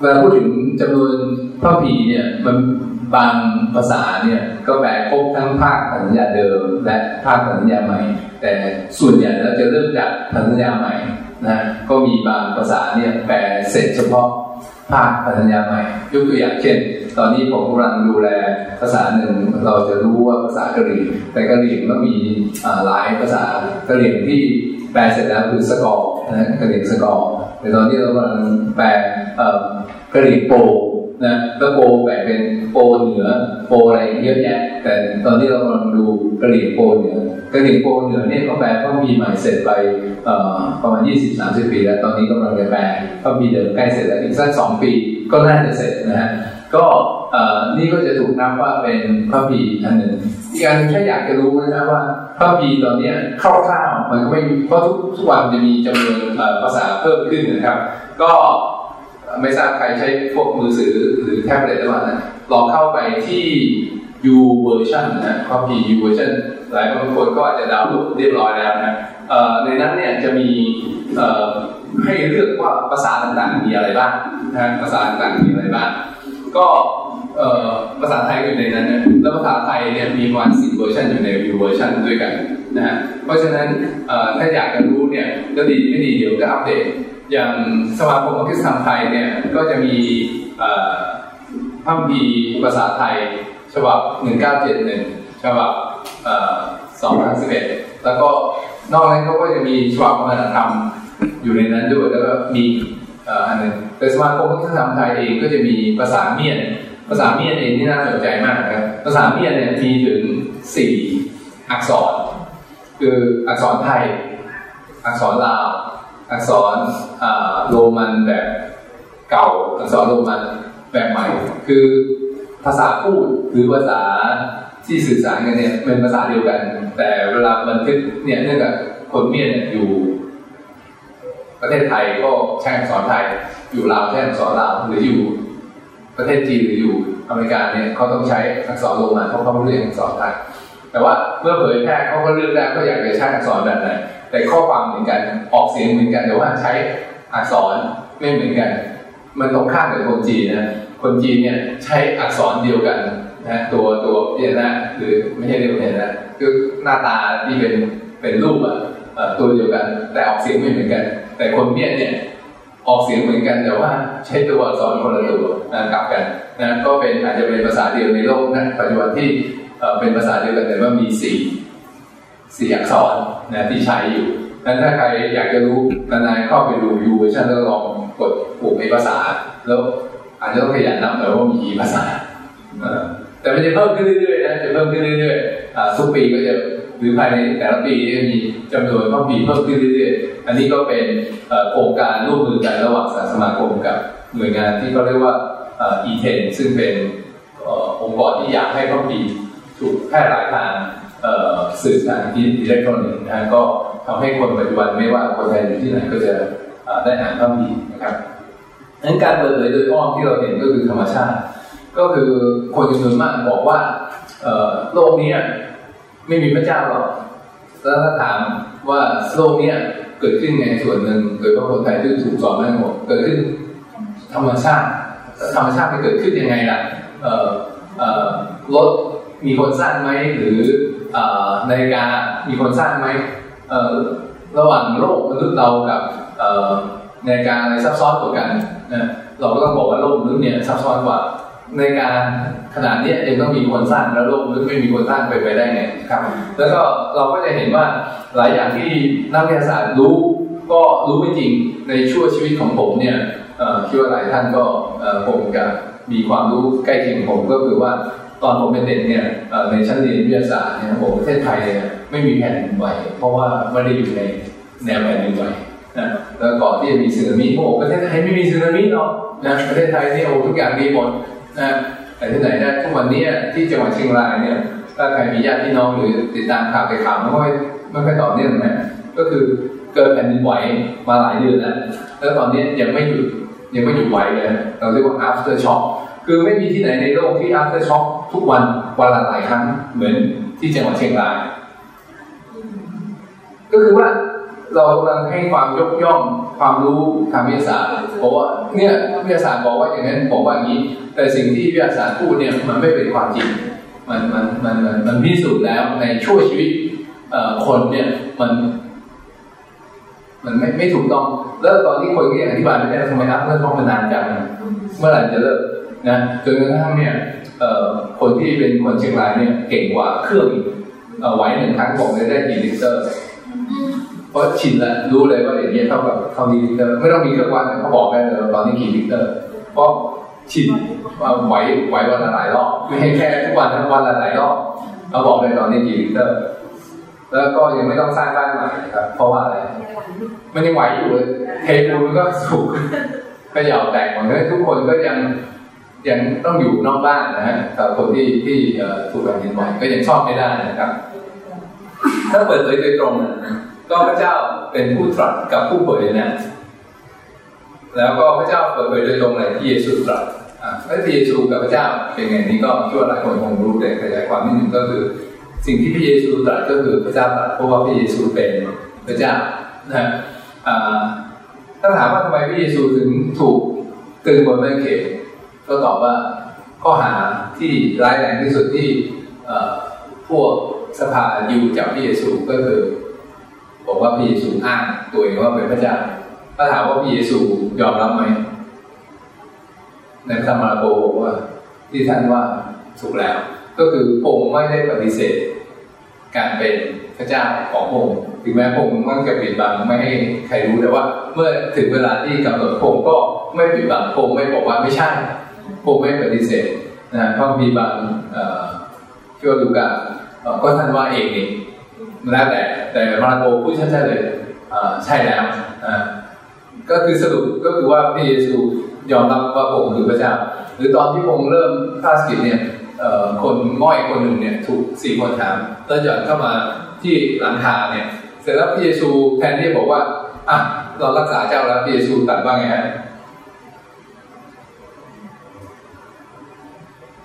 เวลาพูดถึงจำนวนพระพีเนี่ยมันบางภาษาเนี่ยก็แปลครบทั้งภาคสัญญาเดิม และภาคสัญญาใหม่ แต่ส่วนใหญ่เราจะเริ่มจากสัญญาใหม่ นะก็มีบางภาษาเนี่ยแปลเสร็จเฉพาะภาคปัญญาใหม่ ยกตัวอย่างเช่น ตอนนี้ผมกำลังดูแลภาษาหนึ่งเราจะรู้ว่าภาษากะเหรี่ยงแต่กะเหรี่ยงก็มีหลายภาษากะเหรี่ยงที่แปลเสร็จแล้วคือสกอร์นะกะเหรี่ยงสกอร์ในตอนนี้เรากำลังแปลกระดิ่งโป นะแล้วโปแบ่งเป็นโปเหนือโปอะไรเยอะแยะ แต่ตอนนี้เรากำลังดูกระดิ่งโปเหนือกระดิ่งโปเหนือเนี่ยเขาแปลก็มีใหม่เสร็จไปประมาณ 20-30 ปี แล้วตอนนี้กำลังจะแปลก็มีเดิมใกล้เสร็จแล้วอีกสักสองปีก็น่าจะเสร็จนะฮะก็นี่ก็จะถูกนับว่าเป็นพระพีอันหนึ่งอีกอันนึงแค่อยากจะรู้นะว่าพระพีตอนนี้คร่าวๆมันก็ไม่เพราะทุกทุกวันจะมีจำนวนภาษาเพิ่มขึ้นนะครับ ก็ ไม่ทราบใครใช้พวกมือถือหรือแท็บเล็ตหรือเปล่านะลองเข้าไปที่ U version นะคอพี U version หลายบางคนก็อาจจะดาวน์โหลดเรียบร้อยแล้วนะในนั้นเนี่ยจะมีให้เลือกว่าภาษาต่างๆมีอะไรบ้างนะภาษาต่างๆมีอะไรบ้างก็ภาษาไทยอยู่ในนั้นนะแล้วภาษาไทยเนี่ยมีวันสิบเวอร์ชันอยู่ใน U version ด้วยกันนะฮะเพราะฉะนั้นถ้าอยากจะรู้เนี่ยก็ดีไม่ดีเดี๋ยวจะอัปเดต อย่างสมาคมอังกฤษไทยเนี่ยก็จะมีพระพีภาษาไทย ฉบับ 1971 ฉบับ2011 แล้วก็นอกนั้นเขาก็จะมีฉบับวัฒนธรรมอยู่ในนั้นด้วย แล้วก็มีอันหนึ่งแต่สมาคมวัฒนธรรมไทยเองก็จะมีภาษาเมียน ภาษาเมียนเองที่น่าสนใจมากนะครับภาษาเมียนเนี่ยมีถึง 4 อักษร คืออักษรไทย อักษรลาว อักษรโรมันแบบเก่า อักษรโรมันแบบใหม่ คือภาษาพูดหรือภาษาที่สื่อสารกันเนี่ยเป็นภาษาเดียวกัน แต่เวลาบันทึกเนี่ยเนื่องจากคนเมียนอยู่ ประเทศไทยก็ใช้อักษรไทย อยู่ลาวใช้อักษรลาวหรืออยู่ ประเทศจีนหรืออยู่อเมริกาเนี่ยเขาต้องใช้อักษรโรมันเพราะเขาไม่เรียนอักษรไทยแต่ว่าเมื่อเผยแพร่เขาก็เลือกได้ก็อยากจะใช้อักษรแบบไหน แต่ข้อความเหมือนกัน ออกเสียงเหมือนกันแต่ว่าใช้อักษรไม่เหมือนกัน มันตรงข้ามกับคนจีนนะคนจีนเนี่ยใช้อักษรเดียวกันนะตัวตัวเพียนะหรือไม่ใช่เรียกเพียนะคือหน้าตาที่เป็นเป็นรูปอะตัวเดียวกัน แต่ออกเสียงไม่เหมือนกัน แต่คนเพี้ยนเนี่ยออกเสียงเหมือนกันแต่ว่าใช้ตัวอักษรคนละตัวนะกลับกันนะก็เป็นอาจจะเป็นภาษาเดียวในโลกนะปัจจุบันที่เป็นภาษาเดียวกันแต่ว่ามีสี่ สี่อักษรนะที่ใช้อยู่นั้นถ้าใครอยากจะรู้นายเข้าไปดูยูเวอร์ชันแล้วลองกดปุ่มในภาษา แล้วอาจจะต้องขยันนับหน่อยว่ามีกี่ภาษาแต่มันจะเพิ่มขึ้นเรื่อยๆนะจะเพิ่มขึ้นเรื่อยๆทุกปีก็จะหรือภายในแต่ละปีจะมีจำนวนต้องมีเพิ่มขึ้นเรื่อยๆ อันนี้ก็เป็นโครงการร่วมมือกันระหว่างสมาคมกับหน่วยงานที่เขาเรียกว่าอีเทนซึ่งเป็นองค์กรที่อยากให้พระปีถูกแพร่หลายทาง สื่อสารอิเล็กทรอนิกส์นะก็ทำให้คนปัจจุบันไม่ว่าคนไทยอยู่ที่ไหนก็จะได้อ่านพระปีนะครับนั้นการเปิดเผยโดยอ้อมที่เราเห็นก็คือธรรมชาติ ก็คือคนจำนวนมากบอกว่าโลกนี้ไม่มีพระเจ้าหรอกแล้วถ้าถามว่าโลกนี้เกิดขึ้นในส่วนหนึ่งโดยพระคนไทยที่ถูกสอนมาหมดเกิดขึ้นธรรมชาติ ธรรมชาติมันเกิดขึ้นยังไงล่ะรถมีคนสร้างไหมหรือ นาฬิกามีคนสร้างไหมระหว่างโลกมนุษย์เรากับนาฬิกาอะไรซับซ้อนกว่ากันนะเราก็ต้องบอกว่าโลกมนุษย์เนี่ยซับซ้อนกว่าในการขนาดนี้เองต้องมีคนสร้างแล้วโลกมนุษย์ไม่มีคนสร้างไปไปได้ไงครับ แล้วก็เราก็จะเห็นว่าหลายอย่างที่นักวิทยาศาสตร์รู้ก็รู้ไม่จริงในช่วงชีวิตของผมเนี่ยคิดว่าหลายท่านก็คงจะมีความรู้ใกล้เคียงผมก็คือว่า ตอนผมเป็นเด็กเนี่ยในชั้นเรียนวิทยาศาสตร์เนี่ยผมประเทศไทยเนี่ยไม่มีแผ่นดินไหวเพราะว่าไม่ได้อยู่ในแนวแผ่นดินไหวนะแล้วก่อนที่จะมีสึนามิโอ้ประเทศไทยไม่มีสึนามิหรอกนะประเทศไทยนี่โอ้ทุกอย่างดีหมดนะแต่ที่ไหนได้ทุกวันนี้ที่จังหวัดเชียงรายเนี่ยถ้าใครมีญาติพี่น้องหรือติดตามข่าวไปข่าวไม่ค่อยไม่ค่อยต่อเนื่องนะก็คือเกิดแผ่นดินไหวมาหลายเดือนแล้วแล้วตอนนี้ยังไม่หยุดยังไม่หยุดไหวเลยเราเรียกว่า after shock คือไม่มีที่ไหนในโลกที่ after shock ทุกวันวันละหลายครั้งเหมือนที่จังหวัดเชียงราย ก็คือว่าเรากำลังให้ความยกย่องความรู้ทางวิทยาศาสตร์เพราะว่าเนี่ยวิทยาศาสตร์บอกว่าอย่างนั้นบอกว่าอย่างนี้ แต่สิ่งที่วิทยาศาสตร์พูดเนี่ยมันไม่เป็นความจริงมันมันมันมันมันพิสูจน์แล้วในช่วชีวิตคนเนี่ยมันมันไม่ไม่ถูกต้อง แล้วตอนที่คนที่อธิบายไม่ได้ทำไมครับเรื่องต้องมานานจังเมื่อไหร่จะเลิก นะจนกระทั่งเนี่ยคนที่เป็นคนเชียงรายเนี่ยเก่งกว่าเครื่องไหวหนึ่งครั้งบอกได้ได้กี่ลิตรเพราะชินแล้วรู้เลยว่าอย่างนี้เท่ากับเท่านี้ลิตรไม่ต้องมีเครื่องวัดเขาบอกได้เลยตอนนี้กี่ลิตรเพราะชินไหวไหววันละหลายรอบไม่ให้แค่ทุกวันทั้งวันละหลายรอบเขาบอกเลยตอนนี้กี่ลิตรแล้วก็ยังไม่ต้องสร้างบ้านใหม่ครับ เพราะว่าอะไรมันยังไหวอยู่เทปูนก็สูงขย่าแตกหมดเลยทุกคนก็ยัง ยังต้องอยู่นอกบ้านนะฮะแต่คนที่ที่ถูกแผ่นดินไหวก็ยังชอบไม่ได้นะครับ ถ้าเปิดเผยโดยตรงก็พระเจ้าเป็นผู้ตรัสกับผู้เผยนะแล้วก็พระเจ้าเปิดเผยโดยตรงเลยที่เยซูตรัสอ่าพระเยซูกับพระเจ้าเป็นไงนี้ก็ช่วหลายคนคงรู้แต่ขยายความนิดนึงก็คือ สิ่งที่พระเยซูตรัสก็คือพระเจ้าตรัสเพราะว่าพระเยซูเป็นพระเจ้านะถ้าถามว่าทำไมพระเยซูถึงถูกตึงบนไม้เขน ก็ตอบว่าข้อหาที่ร้ายแรงที่สุดที่พวกสภาอยู่จากพระเยซูก็คือบอกว่าพระเยซูอ้างตัวเองว่าเป็นพระเจ้าถ้าถามว่าพระเยซูยอมรับไหมในพระธรรมาโกบอกว่า ที่ท่านว่าถูกแล้ว ก็คือพงไม่ได้ปฏิเสธ การเป็นพระเจ้าของพงถึงแม้พงมันจะปิดบังไม่ให้ใครรู้แต่ว่า เมื่อถึงเวลาที่กำหนดพงก็ไม่ปิดบังพงไม่บอกว่าไม่ใช่ พงไม่ปฏิเสธนะเพราะมีบางช่วดูกันก็ท่านว่าเองเองแล้วแต่แต่มาราโกพูดชัดๆเลยใช่แล้วก็คือสรุปก็คือว่าพระเยซูยอมรับว่าผมคือพระเจ้า หรือตอนที่ผมเริ่มพาสกิจเนี่ยคนง่อยคนหนึ่งเนี่ยถูกสี่คนถามแล้วหย่อนเข้ามาที่หลังคาเนี่ยเสร็จแล้วพระเยซูแทนที่จะบอกว่าอะเรารักษาเจ้าแล้วพระเยซูตรัสว่าไงฮะ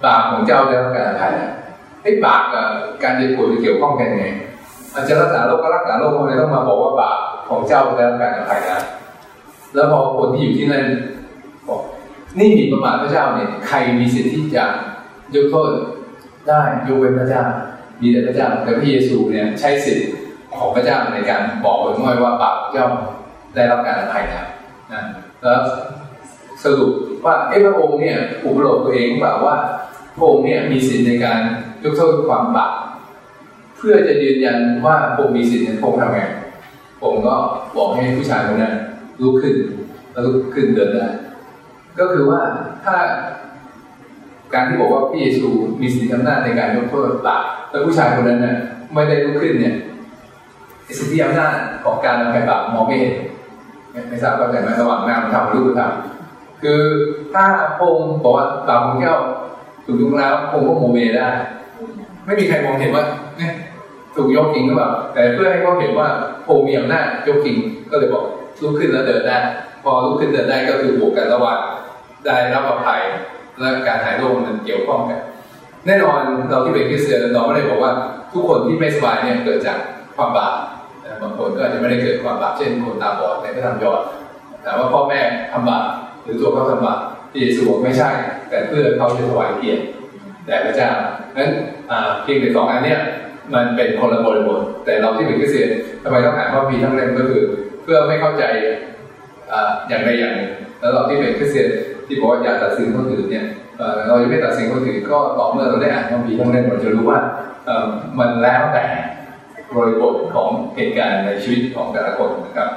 บาปของเจ้าได้รับการอภัยไอ้บาปกับการเจ็บปวดเกี่ยวข้องกันไงอาจจะรักษาโรคก็รักษาโรคทำไมต้องมาบอกว่าบาปของเจ้าได้รับการอภัยนะแล้วพอคนที่อยู่ที่นั่นบอกนี่มีประมาทพระเจ้าเนี่ยใครมีสิทธิ์ที่จะยกโทษได้ยกเว้นพระเจ้า มีแต่พระเจ้าแต่พระเยซูเนี่ยใช้สิทธิ์ของพระเจ้าในการบอกคนง่อยว่าบาปเจ้าได้รับการอภัยแล้วนะแล้วสรุปว่าเอพระองค์เนี่ยอุปโลกตัวเองแบบว่า พระองค์เนี่ยมีสิทธิ์ในการยกโทษความบาปเพื่อจะยืนยันว่าพระองค์มีสิทธิ์ในพระองค์ทำไงผมก็บอกให้ผู้ชายคนนั้นลุกขึ้นแล้วลุกขึ้นเดินได้ก็คือว่าถ้าการที่บอกว่าพระเยซูมีสิทธิอำนาจในการยกโทษบาปแล้วผู้ชายคนนั้นเนี่ยไม่ได้ลุกขึ้นเนี่ยสิทธิอำนาจของการอภัยบาปมองไม่เห็นไม่ทราบเข้าใจไหมระหว่างนามธรรมรูปธรรมคือถ้าพงบอกว่าบาปของเจ้า ถูกยกแล้วพงก็โมเมได้ ไม่มีใครมองเห็นว่าเนี่ยถูกยกจริงหรือเปล่าแต่เพื่อให้เขาเห็นว่าพงมีอำนาจยกจริงก็เลยบอกลุกขึ้นแล้วเดินได้พอลุกขึ้นเดินได้ก็คือบวกกันระหว่างได้รับอภัยและการหายโรคมันเกี่ยวข้องกัน แน่นอนเราที่เป็นคริสเตียนเราไม่ได้บอกว่าทุกคนที่ไม่สบายเนี่ยเกิดจากความบาปบางคนก็อาจจะไม่ได้เกิดความบาปเช่นคนตาบอดในพระธรรมยอดแต่ว่าพ่อแม่ทำบาปหรือตัวเขาทำบาปที่เยซูบอกไม่ใช่ แต่เพื่อเขาจะถวายเกียรติแด่พระเจ้านั้นเพียงแต่สองอันเนี้ยมันเป็นคนละบริบทแต่เราที่เป็นคริสเตียนทำไมต้องอ่านว่ามีทั้งเล่มก็คือ เพื่อไม่เข้าใจอย่างใดอย่างหนึ่งแล้วเราที่เป็นคริสเตียนที่บอกว่าอย่าตัดสินคนอื่นเนี่ยเราจะไม่ตัดสินคนอื่นก็ต่อเมื่อเราได้อ่านคัมภีทั้งเล่มเราจะรู้ว่ามันแล้วแต่บริบทของเหตุการณ์ในชีวิตของแต่ละคนนะครับ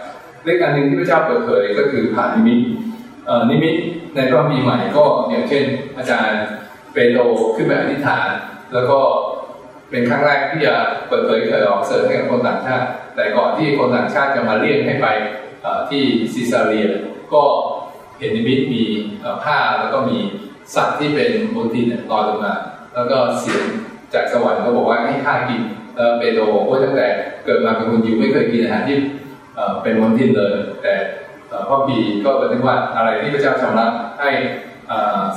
เรื่องการหนึ่งที่พระเจ้าเปิดเผยก็คือผ่านนิมิต นิมิตในพระปีใหม่ก็อย่างเช่น อาจารย์เปโตรขึ้นไปอธิษฐาน แล้วก็เป็นครั้งแรกที่จะเปิดเผยเกิดออกเสิริมให้กับคนต่างชาติ แต่ก่อนที่คนต่างชาติจะมาเรียกให้ไปที่ซิซาเรีย ก็เห็นนิมิตมีผ้าแล้วก็มีสัตว์ที่เป็นบนทินลอยลงมา แล้วก็เสียงจากสวรรค์ก็บอกว่าให้ข้ากินเปโตรโอ้ตั้งแต่เกิดมาเป็นคนยิวไม่เคยกินอาหารที่เป็นบนทินเลย แต่ พ่อพีก็บันทึกว่าอะไรที่พระเจ้าชำระให้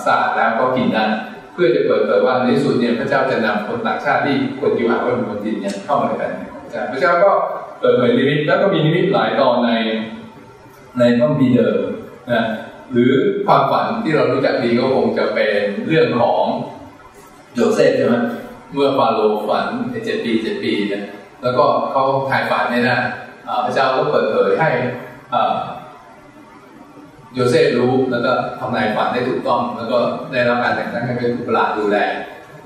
สะอาดแล้วก็กินได้เพื่อจะเปิดเผยว่าในสุดเนี่ยพระเจ้าจะนำคนต่างชาติที่คนยิวหาว่าเป็นคนทินเนี่ยเข้ามาในแผ่นดินพระเจ้าก็เปิดเผยนิมิตแล้วก็มีนิมิตหลายตอนในในพระคัมภีเดิมนะหรือความฝันที่เรารู้จักดีก็คงจะเป็นเรื่องของโยเซฟใช่ไหมเมื่อฟาโรห์ฝันในเจ็ดปีเจ็ดปีเนี่ยแล้วก็เขาถ่ายฝันเนี่ยนะพระเจ้าก็เปิดเผยให้ โยเซฟรู้แล้วก็ทำนายฝันได้ถูกต้อง แล้วก็ได้รับการแต่งตั้งให้เป็นผู้ปราดูแล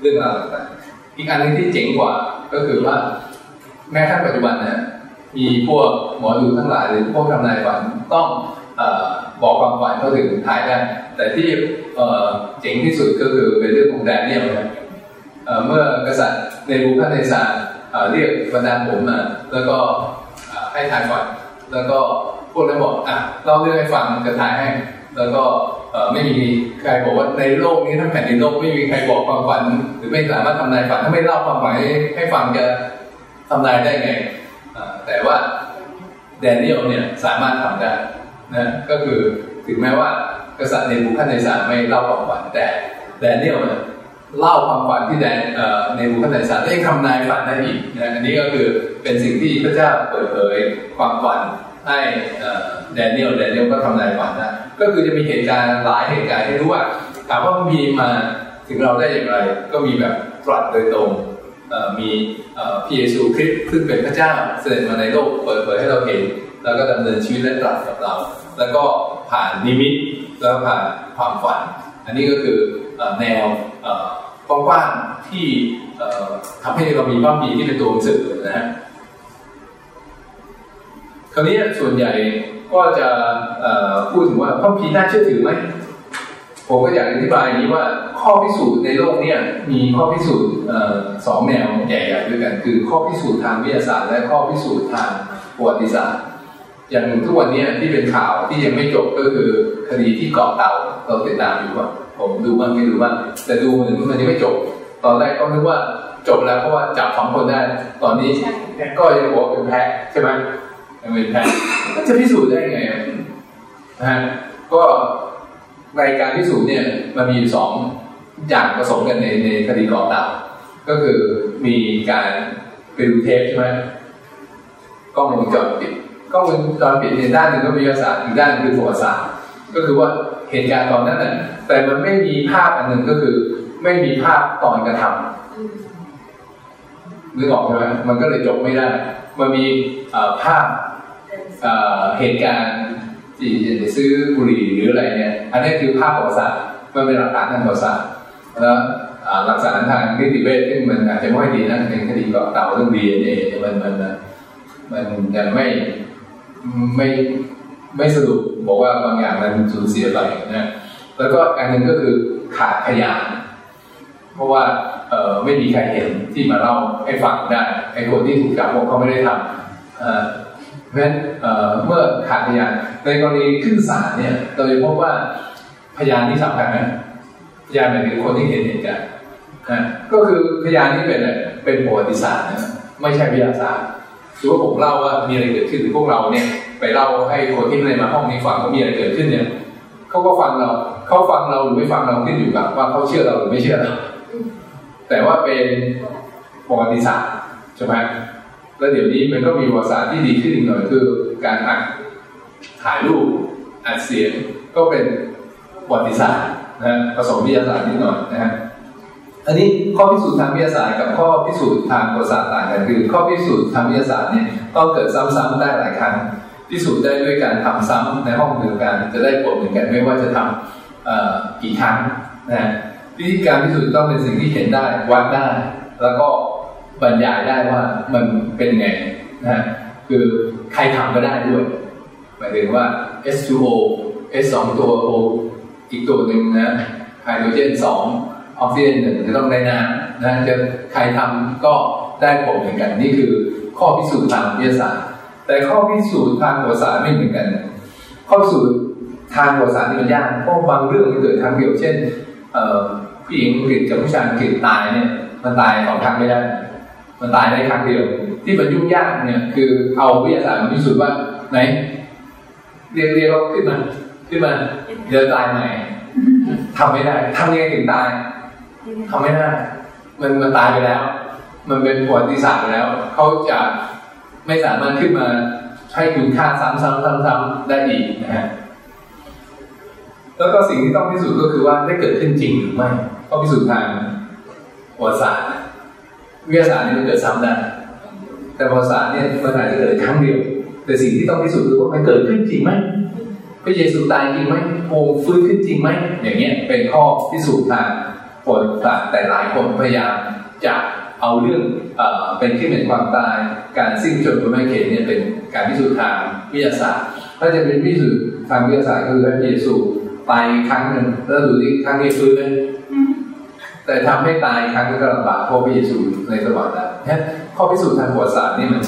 เรื่องราวต่างๆ อีกอันนึงที่เจ๋งกว่าก็คือว่า แม้ท่านปัจจุบันนะมีพวกหมอดูทั้งหลายหรือพวกทำนายฝันต้องอบอกความฝันเขาถึงทายได้แต่ที่เจ๋งที่สุดก็คือเป็นเรื่องของแดเนียลนะเอ่อเมื่อกษัตริย์เนบูคัดเนสซาร์เอ่อเรียกบรรดาโหรมาแล้วก็ให้ทายฝันแล้วก็ พวกนั้นบอกอะเล่าเรื่องให้ฟังจะทายให้ แล้วก็เอ่อไม่มีใครบอกว่าในโลกนี้ทั้งแผ่นดินโลกไม่มีใครบอกความฝัน หรือไม่สามารถทำนายฝันถ้าไม่เล่าความฝันให้ให้ฟังจะทำนายได้ไงอ่าแต่ว่าแดเนียลเนี่ยสามารถทำได้นะก็คือถึงแม้ว่ากษัตริย์ในบูคัดเนซารไม่เล่าความฝันแต่แดเนียลเนี่ยเล่าความฝันที่แดนเอ่อในบูคัดเนซารได้ทำนายฝันได้อีกนะอันนี้ก็คือเป็นสิ่งที่พระเจ้าเปิดเผยความฝัน ให้แดเนียลแดเนียลก็ทำนายฝันนะก็คือจะมีเหตุการณ์หลายเหตุการณ์ให้รู้ว่าถามว่ามีมาถึงเราได้อย่างไร ก็มีแบบตรัสโดยตรงมีพระเยซูคริสต์ซึ่งเป็นพระเจ้าเสด็จมาในโลกเปิดเผยให้เราเห็น แล้วก็ดำเนินชีวิตและตรัสกับเรา แล้วก็ผ่านนิมิตแล้วก็ผ่านความฝัน อันนี้ก็คือแนวกว้างๆที่เอ่อทำให้เรามีบ้าปีที่เป็นตัวหนังสือนะฮะ คราวนี้ส่วนใหญ่ก็จะพูดถึงว่าพระคัมภีน่าเชื่อถือไหมผมก็อยากอธิบายอย่างนี้ว่าข้อพิสูจน์ในโลกเนี้มีข้อพิสูจน์สองแนวใหญ่ๆด้วยกัน คือข้อพิสูจน์ทางวิทยาศาสตร์และข้อพิสูจน์ทางประวัติศาสตร์ อย่างทุกวันนี้ที่เป็นข่าวที่ยังไม่จบก็คือคดีที่เกาะเต่าเราติดตามอยู่ว่าผมดูบ้างไม่ดูบ้างแต่ดูเหมือนมันยังไม่จบ ตอนแรกก็นึกว่าจบแล้วเพราะว่าจับสองคนได้ ตอนนี้ก็ยังบอกเป็นแพ้ใช่ไหม ยังเป็นแพ้ก็จะพิสูจน์ได้ไงอะนะฮะก็ในการพิสูจน์เนี่ยมันมีอยู่สองอย่างผสมกันในในคดีก่อเต่าก็คือมีการไปดูเทปใช่ไหมกล้องวงจรปิดกล้องวงจรปิดในด้านหนึ่งก็มีวิทยาศาสตร์อีกด้านหนึ่งคือประวัติศาสตร์ก็คือว่าเหตุการณ์ตอนนั้นน่ะแต่มันไม่มีภาพอันหนึ่งก็คือ ไม่มีภาพตอนกระทำนึกออกใช่ไหมมันก็เลยจบไม่ได้ มันมีเอ่อภาพ เหตุการณ์ที่จะซื้อบุหรี่หรืออะไรเนี่ย อันนี้คือภาพประวัติศาสตร์มันเป็นหลักฐานทางประวัติศาสตร์แล้วหลักฐานทางนิติเวชซึ่งมันอาจจะไม่ดีนะเป็นคดีเกาะเต่าเรื่องดีเอมันมันมันมันยังไม่ไม่ไม่สรุปบอกว่าบางอย่างมันสูญเสียไปนะแล้วก็อันหนึ่งก็คือขาดพยานเพราะว่าเออไม่มีใครเห็นที่มาเล่าให้ฟังได้ไอ้คนที่ถูกจับกเขาไม่ได้ทำ เพราะฉะนั้นเมื่อขาดพยานในกรณีขึ้นศาลเนี่ยเราจะพบว่าพยานที่สำคัญนะพยานหมายถึงคนที่เห็นเหตุการณ์นะก็คือพยานที่เป็นอะไรเป็นประวัติศาสตร์นะไม่ใช่วิทยาศาสตร์คือว่าผมเล่าว่ามีอะไรเกิดขึ้นพวกเราเนี่ยไปเล่าให้คนที่ไม่ได้มาห้องนี้ฟังว่ามีอะไรเกิดขึ้นเนี่ยเขาก็ฟังเราเขาฟังเราหรือไม่ฟังเราขึ้นอยู่กับว่าเขาเชื่อเราหรือไม่เชื่อเราแต่ว่าเป็นประวัติศาสตร์ใช่ไหม แล้วเดี๋ยวนี้มันก็มีประวัติศาสตร์ที่ดีขึ้นอีกหน่อยคือการอัดถ่ายรูปอัดเสียงก็เป็นประวัติศาสตร์นะผสมวิทยาศาสตร์นิดหน่อยนะฮะอันนี้ข้อพิสูจน์ทางวิทยาศาสตร์กับข้อพิสูจน์ทางประวัติศาสตร์ต่างกันคือ ข้อพิสูจน์ทางวิทยาศาสตร์เนี่ยต้องเกิดซ้ำๆได้หลายครั้งพิสูจน์ได้ด้วยการทำซ้ำในห้องเดียวกันจะได้ผลเหมือนกันไม่ว่าจะทำอ่อกี่ครั้งนะฮะวิธีการพิสูจน์ต้องเป็นสิ่งที่เห็นได้วัดได้ แล้วก็ บรรยายได้ว่ามันเป็นไงนะคือใครทำก็ได้ด้วยหมายถึงว่า H2O H สองตัว O อีกตัวหนึ่งนะไฮโดรเจนสองออกซิเจนหนึ่งจะต้องได้น้ำนะจะใครทำก็ได้ผลเหมือนกัน นี่คือข้อพิสูจน์ทางวิทยาศาสตร์ แต่ข้อพิสูจน์ทางประวัติศาสตร์ไม่เหมือนกัน ข้อพิสูจน์ทางประวัติศาสตร์นี่มันยากเพราะบางเรื่องมันเกิดครั้งเดียวเช่นผู้หญิงอังกฤษกับผู้ชายอังกฤษตายเนี่ยมันตายสองครั้งไม่ได้ มันตายได้ครั้งเดียว ที่มันยุ่งยากเนี่ย คือเอาวิทยาศาสตร์มาพิสูจน์ว่าไหน เรียกเรียกเขาขึ้นมา ขึ้นมาเดี๋ยวตายใหม่ทำไม่ได้ทำยังไงถึงตายทำไม่ได้ มันมันตายไปแล้ว มันเป็นประวัติศาสตร์ไปแล้ว เขาจะไม่สามารถขึ้นมาให้คุณค่าซ้ำๆซ้ำๆได้อีกนะฮะแล้วก็สิ่งที่ต้องพิสูจน์ก็คือว่าได้เกิดขึ้นจริงหรือไม่ต้องพิสูจน์ทางประวัติศาสตร์ วิทยาศาสตร์นี่มันเกิดซ้ำได้ แต่ประวัติศาสตร์เนี่ยมันอาจจะเกิดครั้งเดียว แต่สิ่งที่ต้องพิสูจน์คือว่ามันเกิดขึ้นจริงไหมพระเยซูตายจริงไหมโงฟื้นขึ้นจริงไหมอย่างเงี้ยเป็นข้อพิสูจน์ทางประวัติศาสตร์แต่หลายคนพยายามจะเอาเรื่องเอเป็นที่เป็นความตายการสิ้นชนโดยไม่เขตเนี่ยเป็นการพิสูจน์ทางวิทยาศาสตร์ ถ้าจะเป็นพิสูจน์ทางวิทยาศาสตร์ก็คือพระเยซูตายครั้งหนึ่งแล้วดูที่ครั้งนี้ฟื้นไหม แต่ทำให้ตายครั้งก็ลำบากเพราะพระเยซูในสวรรค์แล้วข้อพิสูจน์ทางประวัติศาสตร์นี่มัน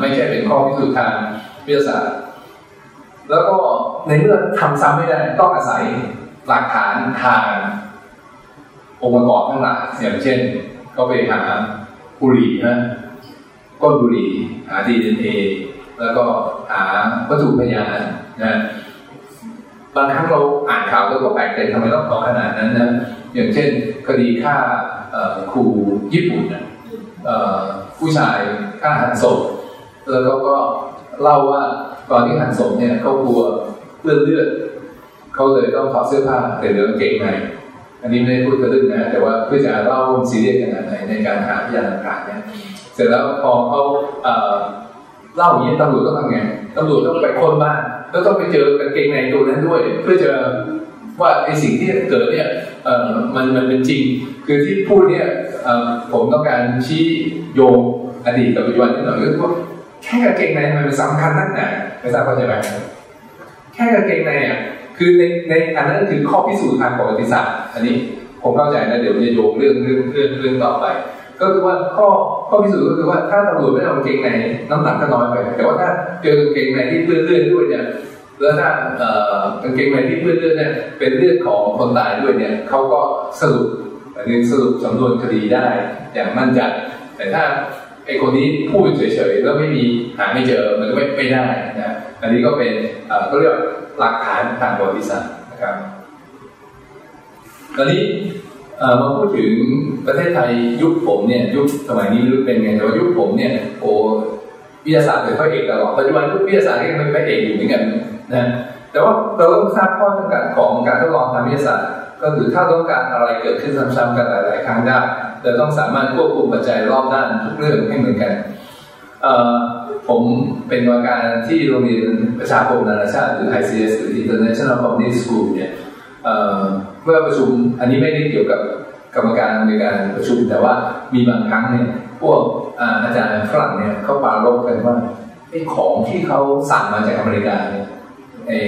ไม่ใช่เป็นข้อพิสูจน์ทางวิทยาศาสตร์ แล้วก็ในเมื่อทำซ้ำไม่ได้ต้องอาศัยหลักฐานทางองค์ประกอบทั้งหลายอย่างเช่น ก็ไปหาบุหรี่นะก้นบุหรี่หาดีเอ็นเอแล้วก็หาวัตถุพยานนะบางครั้งเราอ่านข่าวก็แปลกใจทำไมต้องต่อขนาดนั้นนะ อย่างเช่นคดีฆ่าครูญี่ปุ่นนะผู้ชายฆ่าหันศพแล้วก็ก็เล่าว่าตอนที่หันศพเนี่ยเขากลัวเลือดเลือดเขาเลยต้องถอดเสื้อผ้าแต่เหลือเก่งในอันนี้ไม่ได้พูดกระดึ๊นะแต่ว่าเพื่อจะเล่าซีเรียสขนาดไหนในการหาพยานหลักฐานเนี่ยเสร็จแล้วพอเขาเล่าอย่างนี้ตำรวจต้องทำไงตำรวจต้องไปค้นบ้าน แล้วต้องไปเจอกางเกงในตัวนั้นด้วย เพื่อจะว่าไอสิ่งที่เกิดเนี่ย เออมันมันเป็นจริง คือที่พูดเนี่ยผมต้องการชี้โยงอดีตกับปัจจุบันนิดหน่อยก็คือว่าแค่กางเกงในมันสำคัญนักหนาไม่ทราบเข้าใจไหมแค่กางเกงในอะคือในในอันนั้นคือข้อพิสูจน์ทางประวัติศาสตร์ อันนี้ผมเข้าใจนะเดี๋ยวจะโยงเรื่องเรื่องเรื่องเรื่องต่อไป ก็คือว่าข้อข้อพิสูจน์ก็คือว่าถ้าตำรวจไม่เอาเกงในน้ำหนักก็น้อยไป แต่ว่าถ้าเจอกางเกงในที่เลื่อนเลื่อนด้วยเนี่ย แล้วถ้ากางเกงในที่เลื่อนเลือนเนี่ยเป็นเลือดของคนตายด้วยเนี่ยเขาก็สรุปอันนี้สรุปสำนวนคดีได้อย่างมั่นใจแต่ถ้าไอคนนี้พูดเฉยๆแล้วไม่มีหาไม่เจอมันก็ไม่ไม่ได้นะอันนี้ก็เป็นเขาเรียกหลักฐานทางประวัติศาสตร์นะครับตอนนี้มาพูดถึงประเทศไทยยุคผมเนี่ยยุคสมัยนี้รู้เป็นไงแต่ว่ายุคผมเนี่ยโอ้วิทยาศาสตร์เป็นพระเอกตลอดปัจจุบันยุควิทยาศาสตร์ก็ยังเป็นพระเอกอยู่เหมือนกัน นะแต่ว่าเราต้องทราบข้อจำกัดของการทดลองทางวิทยาศาสตร์ ก็คือถ้าต้องการอะไรเกิดขึ้นซ้ำๆกันหลาย ๆ ครั้งได้เราต้องสามารถควบคุมปัจจัยรอบด้านทุกเรื่องให้เหมือนกันผมเป็นวาการที่โรงเรียนประชาคมนานาชาติหรือ ICS หรือ International Community School เนี่ยเมื่อประชุมอันนี้ไม่ได้เกี่ยวกับกรรมการในการประชุม แต่ว่ามีบางครั้งเนี่ยพวกอาจารย์ฝรั่งเนี่ยเขาปาลบกันว่าไอ้ของที่เขาสั่งมาจากอเมริกาเนี่ย อ้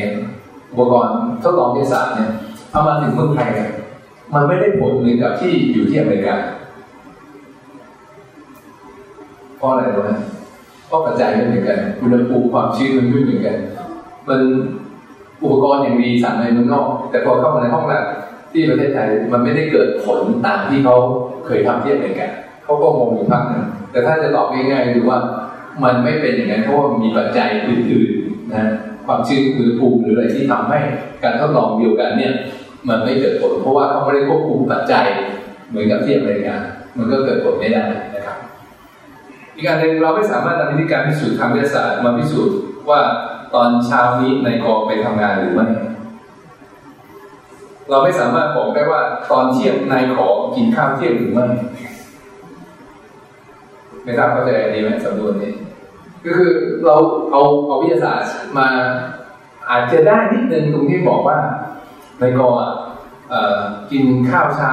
อุปกรณ์ทดลองวิทยาศาสตร์เนี่ยเอามาถึงเมืองไทยมันไม่ได้ผลเหมือนกับที่อยู่ที่อเมริกาเพราะอะไรรู้ไหมเพราะปัจจัยไม่เหมือนกันอุณหภูมิความชื้นมันไม่เหมือนกัน มันอุปกรณ์อย่างดีสั่งในเมืองนอก แต่พอเข้ามาในห้องแลบที่ประเทศไทยมันไม่ได้เกิดผลตามที่เขาเคยทำที่อเมริกาเขาก็งงอยู่พักหนึ่งแต่ถ้าจะตอบง่ายๆคือว่ามันไม่เป็นอย่างนั้นเพราะว่ามีปัจจัยอื่นๆนะ ความชื้นอุณหภูมิหรืออะไรที่ทำให้การทดลองเดียวกันเนี่ย มันไม่เกิดผล เพราะว่าเขาไม่ได้ควบคุมปัจจัยเหมือนกับที่อเมริกามันก็เกิดผลไม่ได้นะครับอีกการหนึ่งเราไม่สามารถนำวิธีการพิสูจน์ทางวิทยาศาสตร์มาพิสูจน์ว่าตอนเช้านี้ในกองไปทำงานหรือไม่เราไม่สามารถบอกได้ว่าตอนเที่ยงนายขอกินข้าวเที่ยงหรือไม่ไม่ทราบเข้าใจดีไหมสำนวนนี้ ก็คือเราเอาเอาวิทยาศาสตร์มาอาจจะได้นิดนึงตรงที่บอกว่าในกอกินข้าวเช้า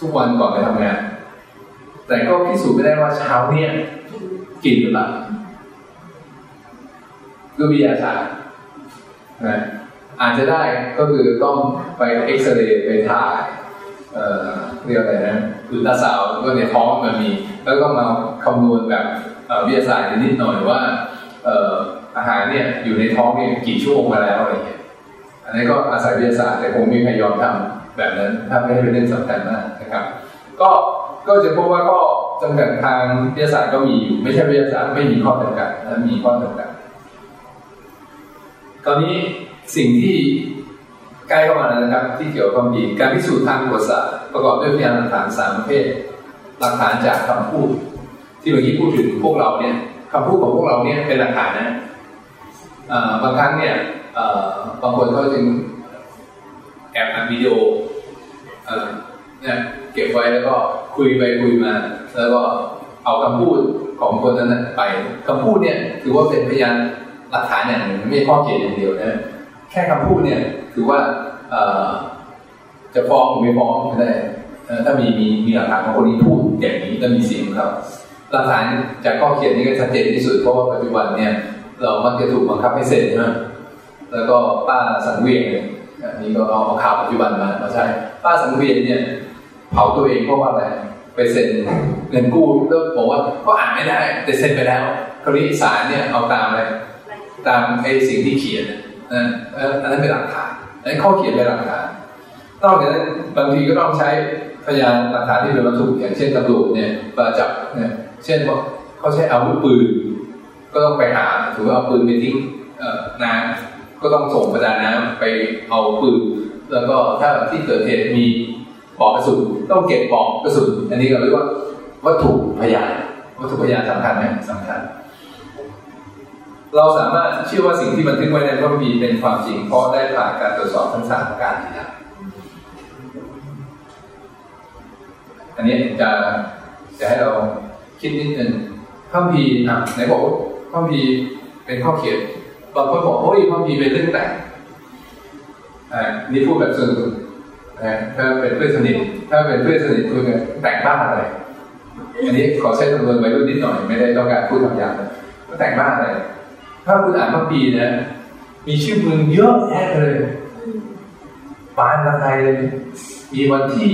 ทุกวันก่อนไปทำงาน แต่ก็พิสูจน์ไม่ได้ว่าเช้าเนี่ยกินหรือเปล่าก็วิทยาศาสตร์นะอาจจะได้ก็คือต้องไปเอ็กซเรย์ไปถ่ายเเรียกอะไรนะอุลตราซาวก็ในท้องมันมี แล้วก็มาคำนวณแบบ วิทยาศาสตร์นิดหน่อยว่าอาหารเนี่ยอยู่ในท้องเนี่ยกี่ชั่วโมงมาแล้วอะไรเงี้ยอันนี้ก็อาศัยวิทยาศาสตร์แต่คงไม่มีใครยอมทำแบบนั้นถ้าไม่ให้เป็นเรื่องสำคัญมากนะครับ ก็ก็จะพบว่าก็จำกัดทางวิทยาศาสตร์ก็มีอยู่ ไม่ใช่วิทยาศาสตร์ไม่มีข้อจำกัดนะมีข้อจำกัดตอนนี้สิ่งที่ใกล้เข้ามาแล้วนะครับ ที่เกี่ยวกับความจริงการพิสูจน์ทางประวัติศาสตร์ประกอบด้วยพยานหลักฐานสามประเภทหลักฐานจากคำพูด ที่เมื่อกี้พูดถึงพวกเราเนี่ยคำพูดของพวกเราเนี่ยเป็นหลักฐานนะบางครั้งเนี่ยบางคนเขาจึงแอบอัดวิดีโอเนี่ยเก็บไว้แล้วก็คุยไปคุยมา แล้วก็เอาคำพูดของคนนั้นไปคำพูดเนี่ยถือว่าเป็นพยานหลักฐานอย่างหนึ่งไม่ใช่ข้อเขียนอย่างเดียวนะแค่คำพูดเนี่ยถือว่าจะฟ้องหรือไม่ฟ้องก็ได้ถ้ามีมีมีหลักฐานของคนนี้พูดอย่างนี้แล้วมีเสียงครับ หลักฐานจากข้อเขียนนี่ก็ชัดเจนที่สุดเพราะว่าปัจจุบันเนี่ย เรามักจะถูกบังคับให้เซ็นนะแล้วก็ป้าสังเวียนนนี้ก็เอาข่าวปัจจุบันมามาใช่ป้าสังเวียนเนี่ย เผาตัวเองเพราะว่าอะไรไปเซ็นเงินกู้แล้วบอกว่าก็อ่านไม่ได้ แต่เซ็นไปแล้วคราวนี้ศาลเนี่ยเอาตามอะไรตามไอ้สิ่งที่เขียนนะอันนั้นเป็นหลักฐานอันนี้ข้อเขียนเป็นหลักฐานนอกจากนั้นบางทีก็ต้องใช้พยานหลักฐานที่เป็นวัตถุอย่างเช่นตำรวจเนี่ยประจับเนี่ย เช่นว่าเขาใช้อาวุธปืน ก็ต้องไปหาถือว่าเอาปืนไปทิ้งน้ำก็ต้องส่งประดาน้ำไปเอาปืน แล้วก็ถ้าที่เกิดเหตุมีปอกกระสุนต้องเก็บปอกกระสุนอันนี้เราเรียกว่าวัตถุพยานวัตถุพยานสำคัญไหมสำคัญ เราสามารถเชื่อว่าสิ่งที่บันทึกไว้ในพระคัมภีร์เป็นความจริงเพราะได้ผ่านการตรวจสอบทั้งสามประการนี้แล้วอันนี้จะจะให้เรา คิดนิดนึงพระคัมภีอะไหนบอกว่าพระคัมภีร์เป็นข้อเขียนบางคนบอกโอ้ยพระคัมภีเป็นเรื่องแต่งอ่านี่พูดแบบส่วนตัวนะถ้าเป็นเพื่อนสนิทถ้าเป็นเพื่อนสนิทคุยกันแต่งบ้านอะไร อันนี้ขอใช้จำนวนไว้รุ่นนิดหน่อยไม่ได้ต้องการพูดคำหยาบแต่งบ้านอะไร ถ้าคุณอ่านพระปีนะมีชื่อเมืองเยอะแยะเลยปานละไทยเลยมีวันที่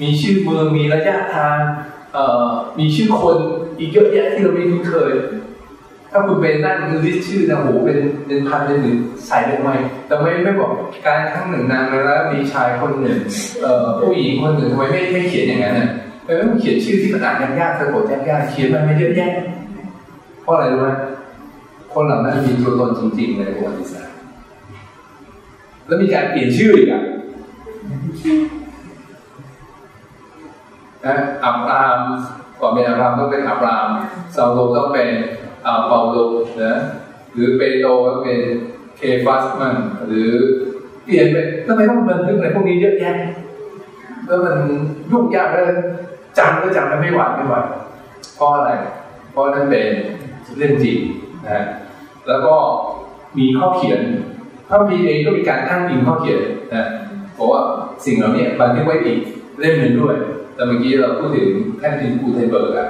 มีชื่อเมืองมีระยะทาง มีชื่อคนอีกเยอะแยะที่เราไม่คุ้นเคย ถ้าคุณไปนั่งลิสชื่อนะโหเป็นเป็นพันเป็นหนึ่งใส่ลงไปแต่ไม่ไม่บอกการครั้งหนึ่งนานแล้วมีชายคนหนึ่งผู้หญิงคนหนึ่งทำไมไม่ไม่เขียนอย่างนั้นน่ะทำไมไม่เขียนชื่อที่มันอ่านยากๆสะกดยากๆเขียนมันไม่เยอะแยะเพราะอะไรรู้ไหมคนเหล่านั้นมีตัวตนจริงๆในประวัติศาสตร์แล้วมีการเปลี่ยนชื่ออีกอะ นะอับรามก่อนเป็นอับรามต้องเป็นอับรามซาโลต้องเป็นอาเปาโลนะหรือเปโตรก็เป็นเคฟัสมันหรือเปลี่ยนไปทำไมต้องบันทึกอะไรพวกนี้เยอะแยะแล้วมันยุ่งยากเลยจำก็จำไม่ไหวไม่ไหวเพราะอะไร เพราะนั่นเป็นเรื่องจริงนะแล้วก็มีข้อเขียนพระคัมภีร์เองก็มีการอ้างอิงข้อเขียนนะบอกว่าสิ่งเหล่านี้บันทึกไว้อีกเล่มหนึ่งด้วย แต่เมื่อกี้เราพูดถึงแท่นพิมพ์กูเทนเบิร์กอะ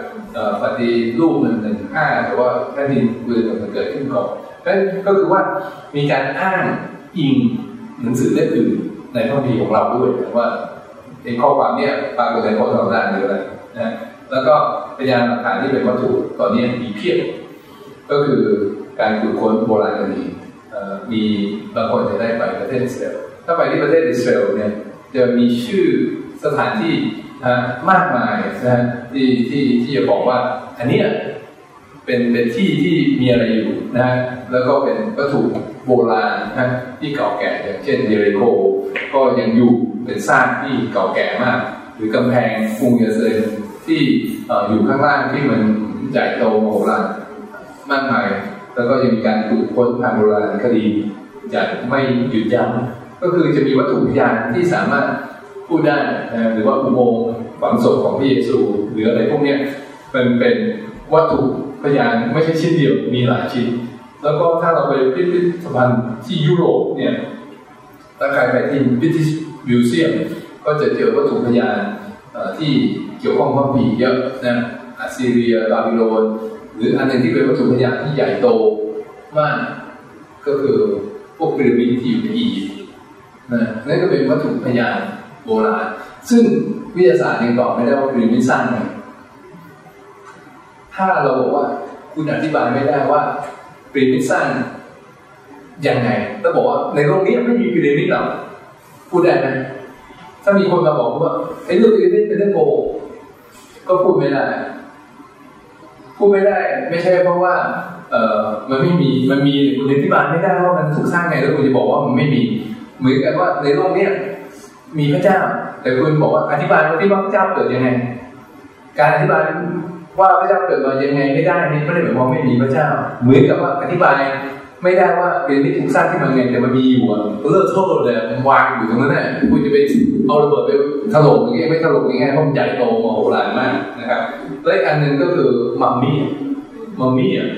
ปฏิรูปหนึ่งหนึ่งห้าแต่ว่าแท่นพิมพ์กูเทนเบิร์กมันเกิดขึ้นก่อนก็คือว่ามีการอ้างอิงหนังสือเล่มอื่นในพระคัมภีร์ของเราด้วยว่าในข้อความเนี้ยปรากฏในพระธรรมดาหรืออะไรนะแล้วก็พยานหลักฐานที่เป็นวัตถุตอนนี้มีเพียบก็คือการขุดค้นโบราณคดีมีบางคนจะได้ไปประเทศอิสราเอลถ้าไปที่ประเทศอิสราเอลเนี่ยจะมีชื่อสถานที่ มากมายนะที่ที่ที่จะบอกว่า อันนี้เป็นเป็นที่ที่มีอะไรอยู่นะแล้วก็เป็นวัตถุโบราณนะที่เก่าแก่อย่างเช่นเยริโคก็ยังอยู่เป็นสร้างที่เก่าแก่มาก หรือกำแพงกรุงเยรูซาเล็มที่อยู่ข้างล่างที่มันใหญ่โตโมโหลานมากมายแล้วก็ยังมีการขุดค้นทางโบราณคดีอย่างไม่หยุดยั้งก็คือจะมีวัตถุพยานที่สามารถ พูดได้นะหรือว่าอุโมงค์ฝังศพของพระเยซูหรืออะไรพวกนี้เป็นเป็นวัตถุพยานไม่ใช่ชิ้นเดียวมีหลายชิ้น แล้วก็ถ้าเราไปพิพิธภัณฑ์ที่ยุโรปเนี่ยถ้าใครไปที่ British Museum ก็จะเจอวัตถุพยานที่เกี่ยวข้องกับพระคัมภีร์เยอะนะอัสซีเรียบาบิโลนหรืออันหนึ่งที่เป็นวัตถุพยานที่ใหญ่โตมากก็คือพวกพีระมิดที่อยู่ในอียิปต์นะนั่นก็เป็นวัตถุพยาน โบราณ ซึ่งวิทยาศาสตร์ยังตอบไม่ได้ว่าพีระมิดสร้างไงถ้าเราบอกว่าคุณอธิบายไม่ได้ว่าพีระมิดสร้างยังไงแล้วบอกว่าในโลกนี้ไม่มีพีระมิดหรอกพูดได้ไหมถ้ามีคนมาบอกว่าไอ้เรื่องพีระมิดเป็นเรื่องโกหกก็พูดไม่ได้ พูดไม่ได้ ไม่ใช่เพราะว่า เออมันไม่มีมันมีคุณอธิบายไม่ได้ว่ามันถูกสร้างไงแล้วคุณจะบอกว่ามันไม่มี เหมือนกับว่าในโลกเนี้ย มีพระเจ้า แต่คุณบอกว่าอธิบายว่าที่ว่าพระเจ้าเกิดยังไง การอธิบายว่าพระเจ้าเกิดมายังไงไม่ได้นี่ไม่ได้หมายความไม่มีพระเจ้า เหมือนกับว่าอธิบายไม่ได้ว่าเป็นที่ถูกสร้างขึ้นมาไงแต่มันมีอยู่อะเลิกโทษเลยวางอยู่ตรงนั้นแหละคุณจะไปเอาระเบิดไปถล่มอย่างเงี้ยไม่ถล่มอยังไงเพราะมันใหญ่โตมโหฬารมากนะครับและอีกอันหนึ่งก็คือมัมมี่มัมมี่อะ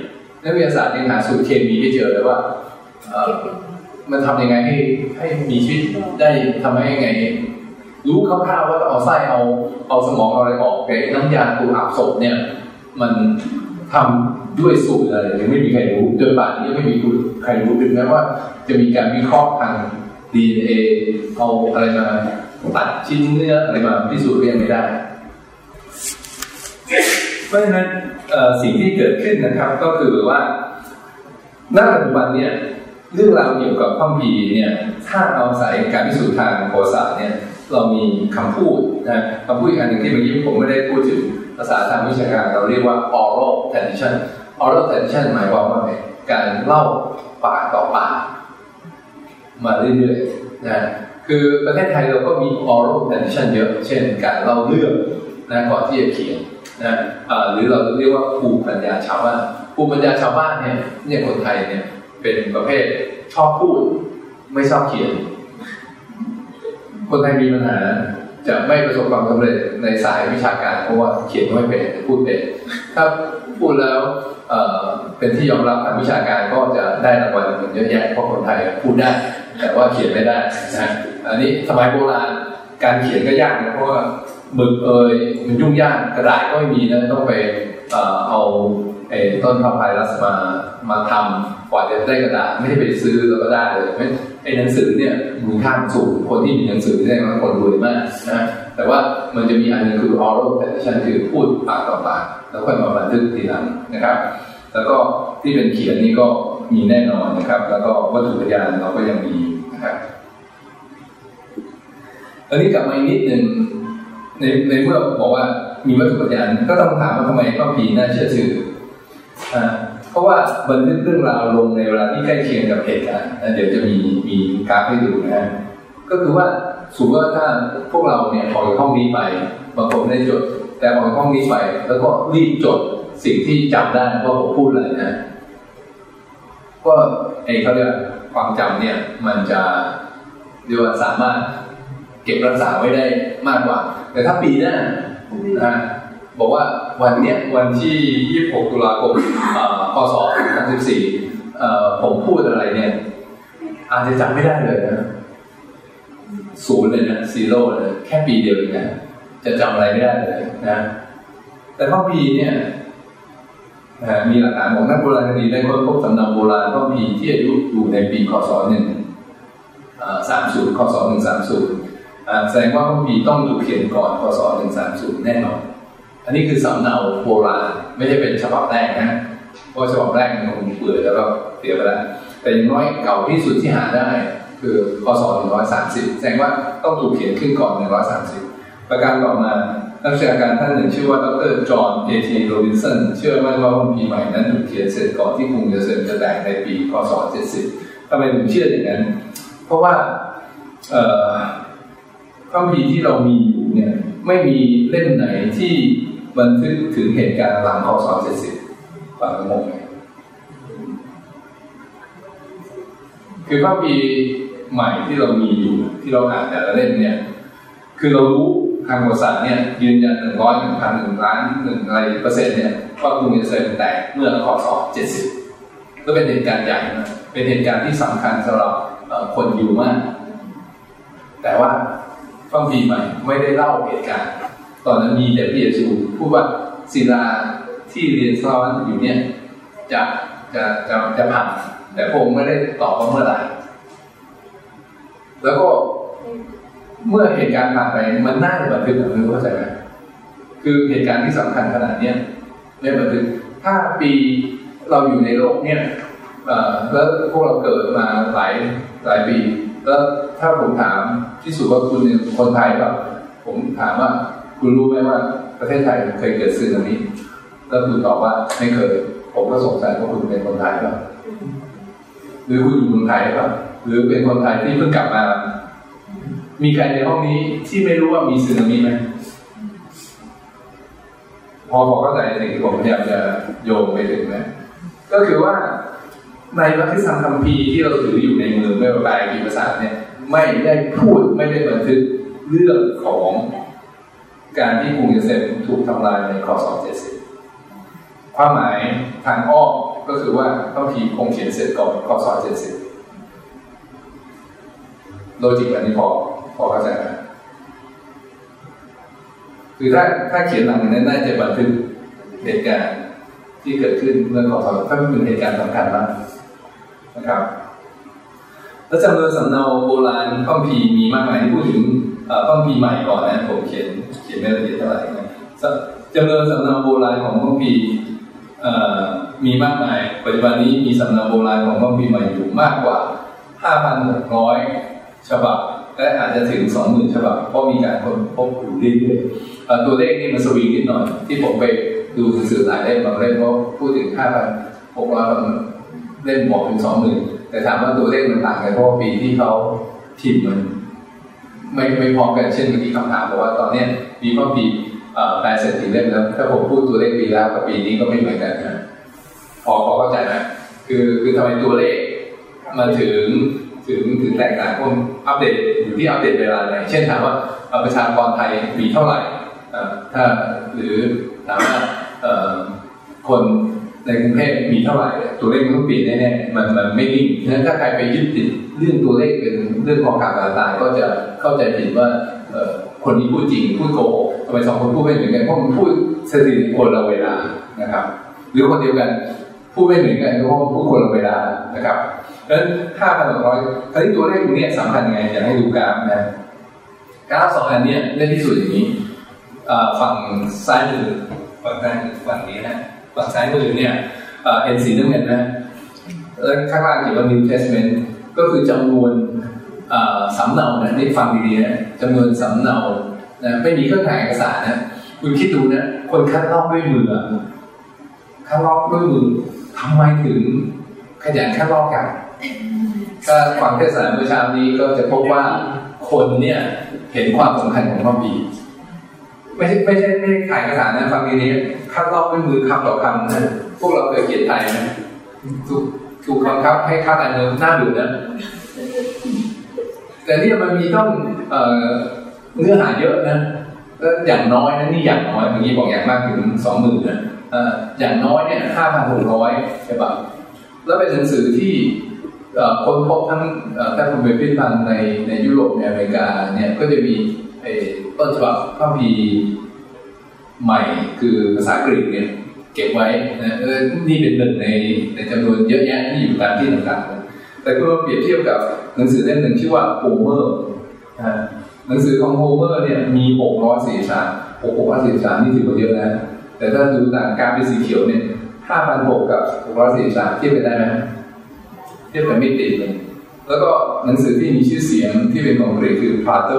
นักวิทยาศาสตร์ยังหาสูตรเคมีไม่เจอเลยว่า มันทำยังไงให้ให้มีชีวิตได้ทำให้ยังไง รู้คร่าวๆว่าต้องเอาไส้เอาเอาสมองเอาอะไรออกแต่น้ำยาตัวอาบศพเนี่ย มันทำด้วยสูตรอะไรยังไม่มีใครรู้จนป่านนี้ยังไม่มีใครรู้ถึงแม้ว่า จะมีการวิเคราะห์ทาง DNA เอาอะไรมาตัดชิ้นเนื้ออะไรมาพิสูจน์ก็ยังไม่ได้ เพราะฉะนั้นสิ่งที่เกิดขึ้นนะครับก็คือว่าณปัจจุบันเนี่ย เรื่องราวเกี่ยวกับข้อมีเนี่ยถ้าเอาใส่การพิสูจน์ทางโภษาเนี่ยเรามีคำพูดนะคำพูดอีกอันหนึ่งที่เมื่อกี้ผมไม่ได้พูดถึงภาษาทางวิชาการเราเรียกว่า oral tradition oral tradition หมายความว่าไงการเล่าปากต่อปากมาเรื่อยๆนะคือประเทศไทยเราก็มี oral tradition เยอะเช่นการเล่าเรื่องนะก่อนที่จะเขียนนะหรือเราเรียกว่าภูมิปัญญาชาวบ้านภูมิปัญญาชาวบ้านเนี่ยเนี่ยคนไทยเนี่ย เป็นประเภทชอบพูด ไม่ชอบเขียน คนไทยมีปัญหาจะไม่ประสบความสำเร็จในสายวิชาการ เพราะว่าเขียนไม่เป็นพูดเป็นถ้าพูดแล้วเเป็นที่ยอมรับทางวิชาการก็จะได้รางวัลเยอะแยะเพราะคนไทยพูดได้ แต่ว่าเขียนไม่ได้นะอันนี้สมัยโบราณการเขียนก็ยากนะเพราะว่ามึกเอยมันยุ่งยากกระดาษก็ไม่มีนะต้องไปเอา ไอ้ต้นพาพายรัสมามาทำกว่าจะได้กระดาษไม่ได้ไปซื้อแล้วก็ได้เลยไม่ไอ้หนังสือเนี่ยมูลค่าสูงคนที่มีหนังสือได้มาคนรวยมากนะแต่ว่ามันจะมีอันนึงคือ oral tradition คือพูดปากต่อปากแล้วค่อยมาบันทึกทีหลังนะครับ แล้วก็ที่เป็นเขียนนี่ก็มีแน่นอนนะครับ แล้วก็วัตถุพยานเราก็ยังมีนะครับอันนี้กลับมาอีกนิดหนึ่งในในเมื่อบอกว่ามีวัตถุพยานก็ต้องถามว่าทำไมพระผีน่าเชื่อถือ เพราะว่าบันทึกเรื่องราวลงในเวลาที่ใกล้เคียงกับเหตุการณ์เดี๋ยวจะมีมีกราฟให้ดูนะ ก็คือว่าสมมติว่าถ้าพวกเราเนี่ยออกจากห้องนี้ไปบางคนไม่ได้จด แต่ออกจากห้องนี้ไป แล้วก็รีบจดสิ่งที่จำได้ว่าผมพูดอะไรนะก็ไอ้เขาเรียกความจำเนี่ย มันจะเรียกว่าสามารถเก็บรักษาไว้ได้มากกว่า แต่ถ้าปีหน้านะ บอกว่าวันเนี้ยวันที่ 26 ตุลาคมพศ34ผมพูดอะไรเนี่ย อาจจะจำไม่ได้เลยนะศูนย์เลยนะซีโร่เลย แค่ปีเดียวเองนะจะจำอะไรไม่ได้เลยนะ แต่พระปีเนี่ยมีหลักฐานของนักโบราณคดีได้ค้นพบสำเนาโบราณก็มีที่อายุอยู่ในปีคศหนึ่งสามศูนย์คศหนึ่งสามศูนย์แสดงว่าพระปีต้องถูกเขียนก่อนคศหนึ่งสามศูนย์แน่นอน อันนี้คือสำเนาโบราณไม่ใช่เป็นฉบับแรกนะเพราะฉบับแรกมันคงเปื่อยแล้วก็เสียไปแล้วแต่อย่างน้อยเก่าที่สุดที่หาได้ คือพศ130 แสดงว่าต้องถูกเขียนขึ้นก่อน 130 ประการต่อมานักวิชาการท่านหนึ่งชื่อว่าดรจอห์นเอทีโรบินสันเชื่อว่าว่าคัมภีใหม่นั้นถูกเขียนเสร็จก่อนที่กรุงเยรูซาเล็มจะแตกในปีพศ70ทำไมถึงเชื่ออย่างนั้น เพราะว่าคัมภีที่เรามีอยู่เนี่ยไม่มีเล่มไหนที่ บันทึกถึงเหตุการณ์หลังคศ70ฟังงงไหมคือพระปีใหม่ที่เรามีอยู่ที่เราอ่านแต่ละเล่มเนี่ย คือเรารู้ทางภาษาเนี่ยยืนยันหนึ่งร้อยหนึ่งพันหนึ่งล้านหนึ่งอะไรเปอร์เซ็นต์เนี่ยว่ากรุงเยรูซาเล็มแตกเมื่อคศ70ก็เป็นเหตุการณ์ใหญ่นะเป็นเหตุการณ์ที่สำคัญสำหรับคนอยู่มาก แต่ว่าพระปีใหม่ไม่ได้เล่าเหตุการณ์ ตอนนั้นมีแต่พี่เยซูพูดว่าศิลาที่เรียนซ้อนอยู่เนี่ยจะจะจะจะผ่านแต่พงไม่ได้ตอบว่าเมื่อไหร่แล้วก็เมื่อเหตุการณ์ผ่านไปมันน่าจะบันทึกแบบนี้เข้าใจไหมคือเหตุการณ์ที่สำคัญขนาดเนี้ยไม่บันทึกถ้าปีเราอยู่ในโลกเนี่ยแล้วพวกเราเกิดมาหลายหลายปี แล้วถ้าผมถามที่สุดว่าคุณเป็นคนไทยแบบผมถามว่า คุณรู้ไหมว่าประเทศไทยเคยเกิดสึนามิแล้วคุณตอบว่าไม่เคย ผมก็สงสัยว่าคุณเป็นคนไทยหรือเปล่าหรือคุณอยู่เมืองไทยหรือเปล่าหรือเป็นคนไทยที่เพิ่งกลับมา มีใครในห้องนี้ที่ไม่รู้ว่ามีสึนามิไหมพอบอกเข้าใจสิ่งที่ผมพยายามจะโยงไปถึงไหมก็คือว่าในรัฐธรรมคัมภีร์ที่เราถืออยู่ในมือไม่ว่าแปลกี่ภาษาเนี่ย ไม่ได้พูดไม่ได้บันทึกเรื่องของ การที่กรุงเยรูซาเล็มถูกทำลายในคศ70ความหมายทางอ้อมก็คือว่าต้องทีคงเขียนเสร็จก่อนคศ70โลจิกอันนี้พอพอเข้าใจไหมคือถ้าถ้าเขียนหลังนั้นน่าจะบันทึกเหตุการณ์ที่เกิดขึ้นเมื่อก่อนถ้าเป็นเหตุการณ์สำคัญมากนะครับแล้วจำนวนสำเนาโบราณข้อพีมีมากมายที่พูดถึง ข้อพีใหม่ก่อนนะผมเขียนเขียนไม่ละเอียดเท่าไหร่นะจำนวนสำเนาโบราณของข้อพีมีมากมาย ปัจจุบันนี้มีสำเนาโบราณของข้อพีใหม่อยู่มากกว่า 5,600 ฉบับ และอาจจะถึง 20,000 ฉบับ เพราะมีการค้นพบอยู่เรื่อยๆตัวเลขนี่มันสวิงนิดหน่อย ที่ผมไปดูสื่อหลายเล่มบางเล่มก็พูดถึง 5,600เล่มบอกถึง 20,000 แต่ถามว่าตัวเลขมันต่างกันเพราะปีที่เขาทิมมัน ไม่ไม่พร้อมกันเช่นเมื่อกี้คำถามบอกว่าตอนนี้มีข้อปีแปลเสร็จกี่เล่มแล้วถ้าผมพูดตัวเลขปีแล้วกับปีนี้ก็ไม่เหมือนกันนะพอพอเข้าใจไหมคือคือทำไมตัวเลขมาถึงถึงถึงแตกต่างคนอัปเดตอยู่ที่อัปเดตเวลาไหนเช่นถามว่าประชากรไทยมีเท่าไหร่ถ้าหรือถามว่าคน ในกรุงเทพมีเท่าไหร่ ตัวเลขมันต้องเปลี่ยนแน่ๆมันมันไม่นิ่งฉะนั้นถ้าใครไปยึดติดเรื่องตัวเลขเป็นเรื่องของการตายก็จะเข้าใจผิดว่าคนนี้พูดจริงพูดโกหกทำไมสองคนพูดไม่เหมือนกันเพราะมันพูดสถิติคนละเวลานะครับ หรือคนเดียวกันพูดไม่เหมือนกันเพราะพูดคนละเวลานะครับเพราะฉะนั้นห้าพันหกร้อยคราวนี้ตัวเลขตรงนี้สำคัญยังไงอยากให้ดูกราฟนะกราฟสองอันนี้ได้ที่สุดอย่างนี้ฝั่งซ้ายมือฝั่งซ้ายมือฝั่งนี้นะ ฝั่งซ้ายมือเนี่ยเห็นสีน้ำเงินนะแล้วข้างล่างเขียนว่า New Testament ก็คือจำนวนสำเนานะนี่ฟังดีๆนะจำนวนสำเนานะไม่มีเครื่องถ่ายเอกสารนะคุณคิดดูนะคนคัดลอกด้วยมือคัดลอกด้วยมือทำไมถึงขยันคัดลอกกันถ้าฟังเทศนาเมื่อเช้านี้ก็จะพบว่าคนเนี่ยเห็นความสำคัญของพระบี ไม่ใช่ไม่ใช่ไม่ถ่ายเอกสารนะฟังดีนี้คัดลอกด้วยมือคำต่อคำนะพวกเราเคยเขียนไทยไหมถูกถูกบังคับให้คัดอะไรเนื้อหน้าดูนะ แต่เนี่ยมันมีต้องเนื้อหาเยอะนะอย่างน้อยนะนี่อย่างน้อยเมื่อกี้บอกอย่างมากถึงสองหมื่นนะอย่างน้อยเนี่ยห้าพันหกร้อยใช่ปะแล้วเป็นหนังสือที่คนพบทั้งถ้าคุณไปพิพิธภัณฑ์ในในยุโรปในอเมริกาเนี่ยก็จะมี ต้นฉบับพระพีใหม่คือภาษากรีกเนี่ยเก็บไว้นะเออนี่เป็นหนึ่งในในจำนวนเยอะแยะที่อยู่ตามที่ต่างๆ แต่ก็เปรียบเทียบกับหนังสือเล่มหนึ่งชื่อว่าโฮเมอร์หนังสือของโฮเมอร์เนี่ยมีหกร้อยสี่สามหกร้อยสี่สามนี่ถือว่าเยอะนะแต่ถ้าดูต่างการเป็นสีเขียวเนี่ยห้าพันหกกับหกร้อยสี่สามเทียบกันได้ไหมเทียบกันไม่ติดเลยแล้วก็หนังสือที่มีชื่อเสียงที่เป็นของกรีกคือพลาโต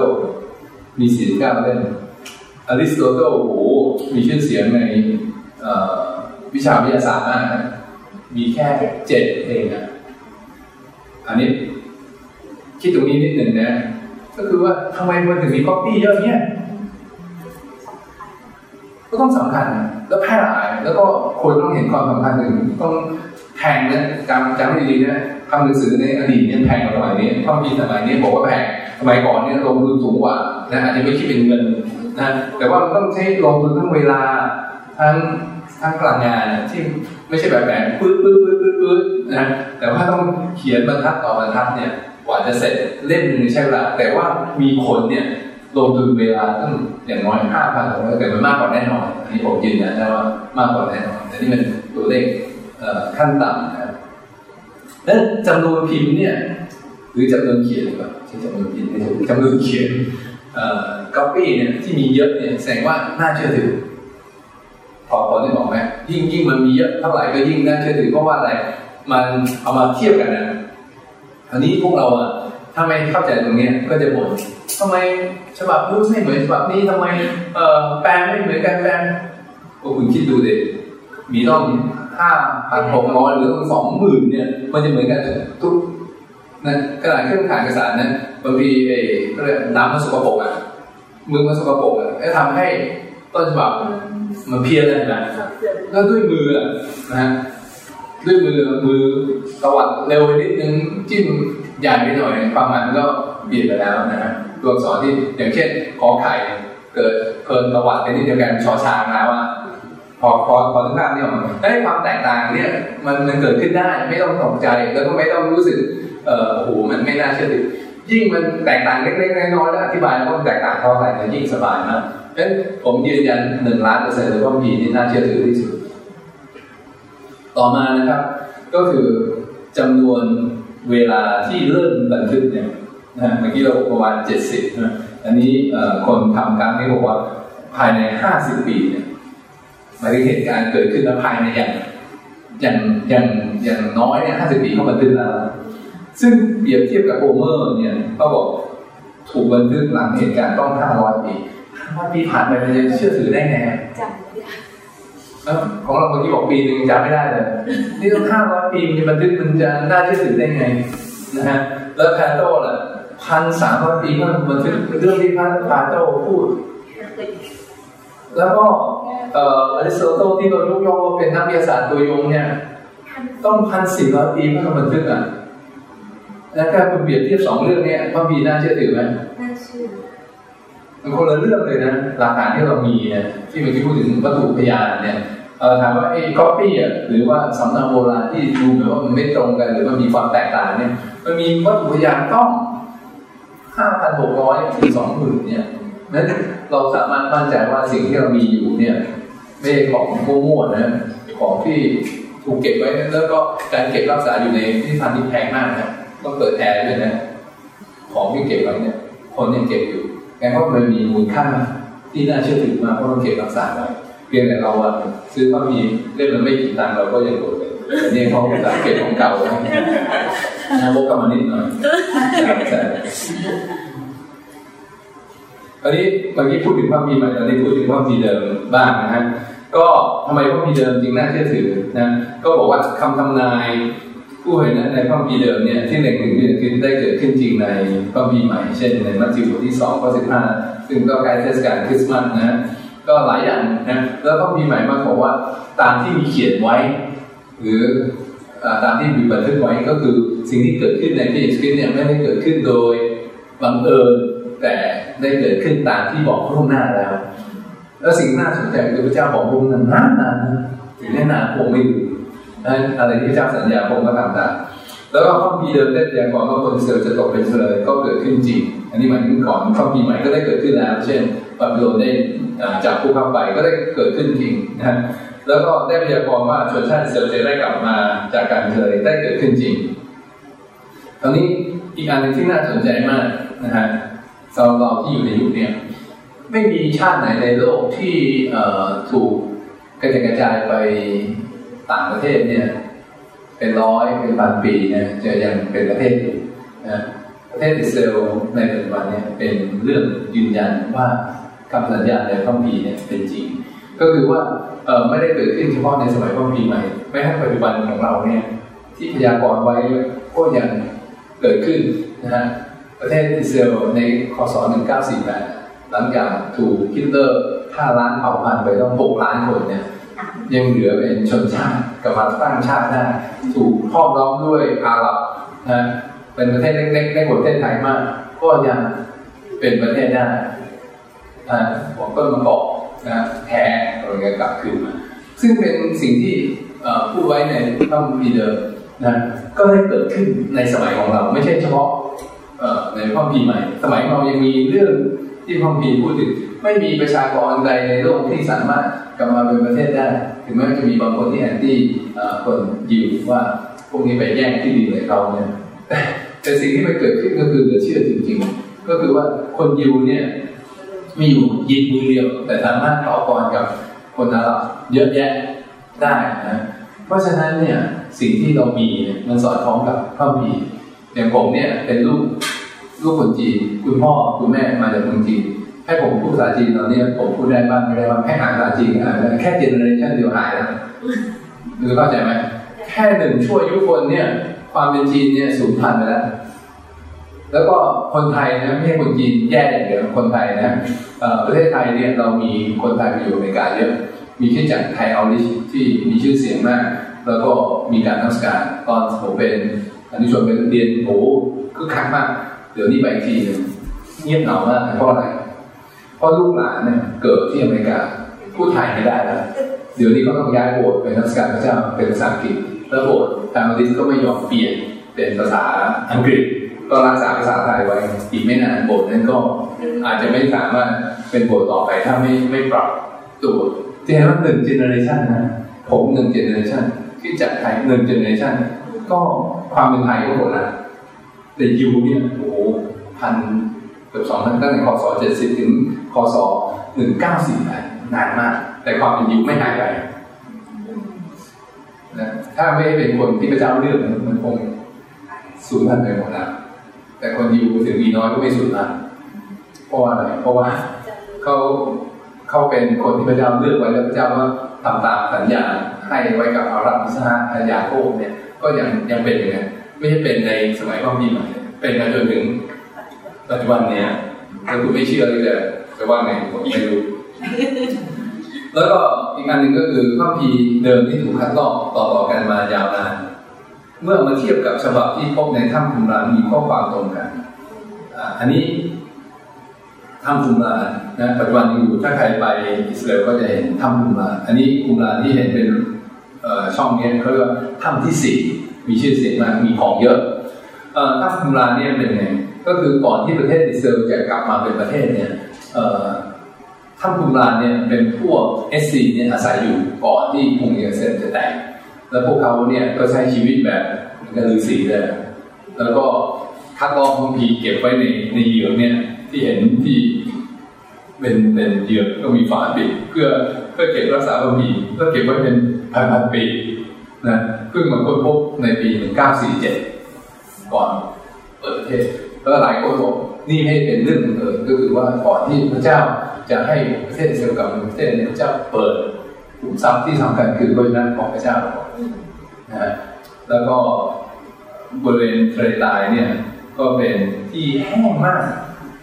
มีสี่เก้าเล่มอริสโตเติลโอ้โหมีชื่อเสียงในวิชาวิทยาศาสตร์มากนะมีแค่เจ็ดเองนะอันนี้ คิดตรงนี้นิดหนึ่งนะ ก็คือว่าทำไมมันถึงมีก๊อปปี้เยอะเนี่ยก็ต้องสำคัญ แล้วแพร่หลาย แล้วก็คนต้องเห็นความสำคัญถึงต้องแพงนะจำจำให้ดีนะ ทำหนังสือในอดีตเนี่ยแพงกว่าสมัยนี้ความจริงสมัยนี้บอกว่าแพงสมัยก่อนเนี่ยลงทุนสูงกว่านะอาจจะไม่คิดเป็นเงินนะแต่ว่ามันต้องใช้ลงทุนทั้งเวลาทั้งทั้งพลังงานที่ไม่ใช่แบบแบบปื๊ดปื๊ดปื๊ดปื๊ดปื๊ดนะแต่ว่าต้องเขียนบรรทัดต่อบรรทัดเนี่ยกว่าจะเสร็จเล่มหนึ่งใช้เวลาแต่ว่ามีคนเนี่ยลงทุนเวลาตั้งอย่างน้อยห้าพันแต่มันมากกว่าแน่นอนอันนี้ผมยืนยันนะว่ามากกว่าแน่นอนแต่นี่เป็นตัวเลขขั้นต่ำ นะครับแล้วจำนวนพิมพ์เนี่ยหรือจำนวนเขียนหรือเปล่าใช่จำนวนพิมพ์ไม่ใช่จำนวนเขียนก๊อปปี้เนี่ยที่มีเยอะเนี่ยแสดงว่าน่าเชื่อถือพอพอได้บอกไหมยิ่งยิ่งมันมีเยอะเท่าไหร่ก็ยิ่งน่าเชื่อถือเพราะว่าอะไรมันเอามาเทียบกันนะอันนี้พวกเราอะถ้าไม่เข้าใจตรงนี้ก็จะบ่นทำไมฉบับนู้นไม่เหมือนฉบับนี้ทำไมเอ่อแปลไม่เหมือนกันแปลก็คุณคิดดูเด็มีต้อง ห้าพันหกร้อยหรือสองหมื่นเนี่ย มันจะเหมือนกันทุกนะขนาดเครื่องถ่ายเอกสารนะบางทีไอ้ก็เลยน้ำมันสกปรกอะมือมันสกปรกอะจะทำให้ต้นฉบับมันเพี้ยนเลยนะแล้วด้วยมือนะฮะด้วยมือมือตวัดเร็วไปนิดนึงจิ้มใหญ่ไปหน่อยความหมายมันก็เปลี่ยนไปแล้วนะฮะตัวอักษรที่อย่างเช่นขอไข่เกิดเพิ่นตวัดไปนิดเดียวกันชอช้างแล้วว่า พอพอพอถึงภาพนี่ออกมาได้ความแตกต่างเนี่ยมันมันเกิดขึ้นได้ไม่ต้องตกใจแล้วก็ไม่ต้องรู้สึกเออโอ้โหมันไม่น่าเชื่อถือยิ่งมันแตกต่างเล็กๆน้อยๆแล้วอธิบายว่ามันแตกต่างเท่าไหร่จะยิ่งสบายมากเพราะผมยืนยันหนึ่งล้านเปอร์เซ็นต์เลยว่ามีนี่น่าเชื่อถือที่สุด ต่อมานะครับ ก็คือจำนวนเวลาที่เริ่มบันทึกเนี่ยนะเมื่อกี้เราประมาณเจ็ดสิบนะอันนี้คนทำการนี้บอกว่าภายในห้าสิบปีเนี่ย มายถึงเหตุการณ์เกิดขึ้นแล้วภายในอย่างอย่างอย่างอย่างน้อยเนี่ยห้าสิบปีเขาบันทึกแล้วซึ่งเปรียบเทียบกับโอเมอร์เนี่ยเขาบอกถูกบันทึกหลังเหตุการณ์ต้องห้าร้อยปีห้าร้อยปีผ่านไปมันจะเชื่อถือได้ไงจำไม่ได้ของเราเมื่อกี้บอกปีหนึ่งจำไม่ได้เลยนี่ต้องห้าร้อยปีมันบันทึกมันจะน่าเชื่อถือได้ไงนะฮะแล้วแพโตล่ะพันสามร้อยปีมันบันทึกเรื่องที่พระพาโตพูด แล้วก็เอ่ออริสโตเติลที่เรายกย่องว่าเป็นนักวิทยาศาสตร์ตัวยงเนี่ย ต้องพันสี่ร้อยปีเพื่อบันทึกอะแล้วการเปรียบเทียบสองเรื่องนี้ว่ามีน่าเชื่อถือไหมน่าเชื่อมันคนละเรื่องเลยนะหลักฐานที่เรามีเนี่ยที่เมื่อกี้พูดถึงวัตถุพยานเนี่ยเออถามว่าไอ้ก๊อปปี้อะหรือว่าสำเนาโบราณที่ดูเหมือนว่ามันไม่ตรงกัน หรือว่ามีความแตกต่างเนี่ย มันมีวัตถุพยานต้องห้าพันหกร้อยถึงสองหมื่นเนี่ย นั้นเราสามารถมั่นใจว่าสิ่งที่เรามีอยู่เนี่ย ไม่ใช่ของมั่วๆนะของที่ถูกเก็บไว้แล้วก็การเก็บรักษาอยู่ในที่พันที่แพงมากนะต้องเปิดแอร์ด้วยนะของที่เก็บไว้เนี่ย คนยังเก็บอยู่แปลว่ามันมีมูลค่าที่น่าเชื่อถือมากเพราะเราเก็บรักษาไว้เพียงแต่เราอะซื้อว่ามีเล่มมันไม่กี่ตังค์เราก็ยังโดดเลยนี่เขาสังเกตของเก่านะวกกันมานิดหน่อยใช่ ตอนนี้เมื่อกี้พูดถึงว่ามีใหม่ตอนนี้พูดถึงว่ามีเดิมบ้างนะฮะก็ทำไมว่ามีเดิมจริงน่าเชื่อถือนะก็บอกว่าคำทำนายผู้เห็นในพระคัมภีเดิมเนี่ยที่หนึ่งถึงเนี่ยคือได้เกิดขึ้นจริงในพระคัมภีร์ใหม่ เช่นในมัทธิวบทที่สองข้อสิบห้าซึ่งก็ใกล้เทศกาลคริสต์มาสนะก็หลายอย่างนะแล้วก็มีใหม่มาบอกว่าตามที่มีเขียนไว้ หรือตามที่มีบันทึกไว้ก็คือสิ่งที่เกิดขึ้นในพระเยซูคริสต์เนี่ยไม่ได้เกิดขึ้นโดยบังเอิญแต่ ได้เกิดขึ้นตามที่บอกล่วงหน้าแล้ว แล้วสิ่งน่าสนใจคือพระเจ้าบอกล่วงหน้านานนานถึงแน่นานคงไม่อยู่อะไรที่พระเจ้าสัญญาคงก็ทำได้แล้วก็ข้อพีเดิมได้แสดงก่อนว่าคนเซลจะตกเป็นเฉลยก็เกิดขึ้นจริง อันนี้หมายถึงก่อนข้อพีใหม่ก็ได้เกิดขึ้นแล้ว เช่นบาบิโลนได้จับผู้ข้าไปก็ได้เกิดขึ้นจริงนะแล้วก็ได้พยากรณ์ว่าชนชาติเซลจะได้กลับมาจากการเฉลยได้เกิดขึ้นจริง ตอนนี้อีกอันนึงที่น่าสนใจมากนะฮะ สำหรับเราที่อยู่ในยุคนี้ไม่มีชาติไหนในโลกที่ถูกกระจายกระจายไปต่างประเทศเนี่ย เป็นร้อยเป็นพันปีเนี่ยจะยังเป็นประเทศอยู่นะประเทศอิสราเอลในปัจจุบันเนี่ยเป็นเรื่องยืนยันว่าคำสัญญาในพระพีเนี่ยเป็นจริง ก็คือว่าไม่ได้เกิดขึ้นเฉพาะในสมัยพระพีใหม่ไม่ใช่ปัจจุบันของเราเนี่ยที่พยากรณ์ไว้ก็ยังเกิดขึ้นนะฮะ ประเทศอิสราเอลในคศ1948 หลังจากถูกฮิตเลอร์ฆ่าล้างเผ่าพันธุ์ไปต้อง6ล้านคนเนี่ยยังเหลือเป็นชนชาติกับมาตั้งชาติได้ถูกครอบล้อมด้วยอาหรับนะเป็นประเทศเล็กๆในประเทศไทยมาก ก็ยังเป็นประเทศได้ผมก็มาบอกนะแพ้อะไรเงี้ยกลับคืนมา ซึ่งเป็นสิ่งที่พูดไว้ในพระมีเดิมนะก็ได้เกิดขึ้นในสมัยของเรา ไม่ใช่เฉพาะ ในพระพีใหม่ สมัยเรายังมีเรื่องที่พระพีพูดถึง ไม่มีประชากรใดในโลกที่สามารถกลับมาเป็นประเทศได้ ถึงแม้จะมีบางคนที่แอนตี้คนยิวว่าพวกนี้ไปแย่งที่ดินเลยเขาเนี่ยแต่สิ่งที่มันเกิดขึ้นก็คือเหลือเชื่อจริง ๆ ก็คือว่าคนยิวเนี่ยมีอยู่ยินมือเดียว แต่สามารถต่อกรกับคนอาหรับเยอะแยะได้นะเพราะฉะนั้นเนี่ยสิ่งที่เรามีเนี่ยมันสอดคล้องกับพระบี อย่างผมเนี่ย เป็นลูกลูกคนจีนคุณพ่อคุณแม่มาจากเมืองจีนให้ผมพูดภาษาจีนตอนนี้ผมพูดได้บ้างไม่ได้บ้างแค่อ่านภาษาจีนอ่านแค่เจเนอเรชันเดียวหายแล้วหรือเข้าใจไหมแค่หนึ่งชั่วยุคนเนี่ย ความเป็นจีนเนี่ยสูญพันธุ์ไปแล้วแล้วก็คนไทยนะไม่ใช่คนจีนแย่อย่างเดียวคนไทยนะประเทศไทยเนี่ยเรามีคนไทยไปอยู่อเมริกาเยอะมีขึ้นจากไทยเอาลิชที่มีชื่อเสียงมาก แล้วก็มีการนักการตอนผมเป็น อันนี้ชวนเป็นเรียนโอ้คือคักมาก เดี๋ยวนี้ไปทีนึงเงียบเหงามากเพราะอะไร เพราะลูกหลานเนี่ยเกิดที่อเมริกาพูดไทยไม่ได้แล้ว เดี๋ยวนี้ก็ต้องย้ายโบสถ์เป็นนมัสการพระเจ้าเป็นภาษาอังกฤษ แล้วโบสถ์ทางอลิสก็ไม่ยอมเปลี่ยนเป็นภาษาอังกฤษก็รักษาภาษาไทยไว้ อีกไม่นานโบสถ์นั้นก็อาจจะไม่สามารถเป็นโบสถ์ต่อไปถ้าไม่ไม่ปรับตัวจะเห็นว่าหนึ่ง generation นะผมหนึ่ง generation ที่จัดไทยหนึ่ง generation ก็ ความเป็นไทยก็หมดละแต่ยิวเนี่ยโอ้โหพันเกือบสองพันตั้งแต่คศเจ็ดสิบถึงคศหนึ่งเก้าสี่นานมาก แต่ความเป็นยูไม่หายไปนะถ้าไม่เป็นคนที่พระเจ้าเลือกมันคงสูญพันธุ์ไปหมดแล้วแต่คนยูถึงมีน้อยก็ไม่สูญพันธุ์เพราะว่าอะไร เพราะว่าเขาเขาเป็นคนที่พระเจ้าเลือกไว้แล้วพระเจ้าก็ทำตามสัญญาให้ไว้กับอารัมอิสราอายาโกเนี่ย ก็ยังยังเป็นอย่างนั้นไม่ใช่เป็นในสมัยความดีใหม่ เป็นมาจนถึงปัจจุบันเนี้ยถ้าคุณไม่เชื่อเลยจะจะว่าไงผมไม่รู้ แล้วก็อีกอันหนึ่งก็คือข้อพีเดิมที่ถูกคัดลอกต่อๆกันมายาวนานเมื่อมาเทียบกับฉบับที่พบในถ้ำคุมรานมีข้อความตรงกันอันนี้ถ้ำคุมรานนะปัจจุบันอยู่ถ้าใครไปอิสราเอลก็จะเห็นถ้ำคุมรานอันนี้คุมรานที่เห็นเป็น ช่องนี้เขาเรียกว่าถ้ำที่สี่มีชื่อเสียงมากมีของเยอะถ้ำคุมราเนี่ยเป็นไงก็คือก่อนที่ประเทศอิสราเอลจะกลับมาเป็นประเทศเนี่ยถ้ำคุมราเนี่ยเป็นพวกเอสซีเนี่ยอาศัยอยู่ก่อนที่กรุงเยรูซาเล็มจะแตกแล้วพวกเขาเนี่ยก็ใช้ชีวิตแบบกระลือสีเลยแล้วก็คัดลอกคัมภีเก็บไว้ในในเหยือกเนี่ยที่เห็นที่เป็นเป็นเหยือกก็มีฝาปิดเพื่อเพื่อเก็บรักษาคัมภีร์เพื่อเก็บไว้เป็น พันพันปีนะเพิ่งมาค้นพบในปี 1947 ก่อนเปิดประเทศแล้วหลายคนบอกนี่ให้เป็นเรื่องเออก็คือว่าก่อนที่พระเจ้าจะให้ประเทศเอลกับประเทศพระเจ้าเปิดขุมทรัพย์ที่สำคัญคือพระนั้นของพระเจ้านะแล้วก็บริเวณทะเลตายเนี่ยก็เป็นที่แห้งมาก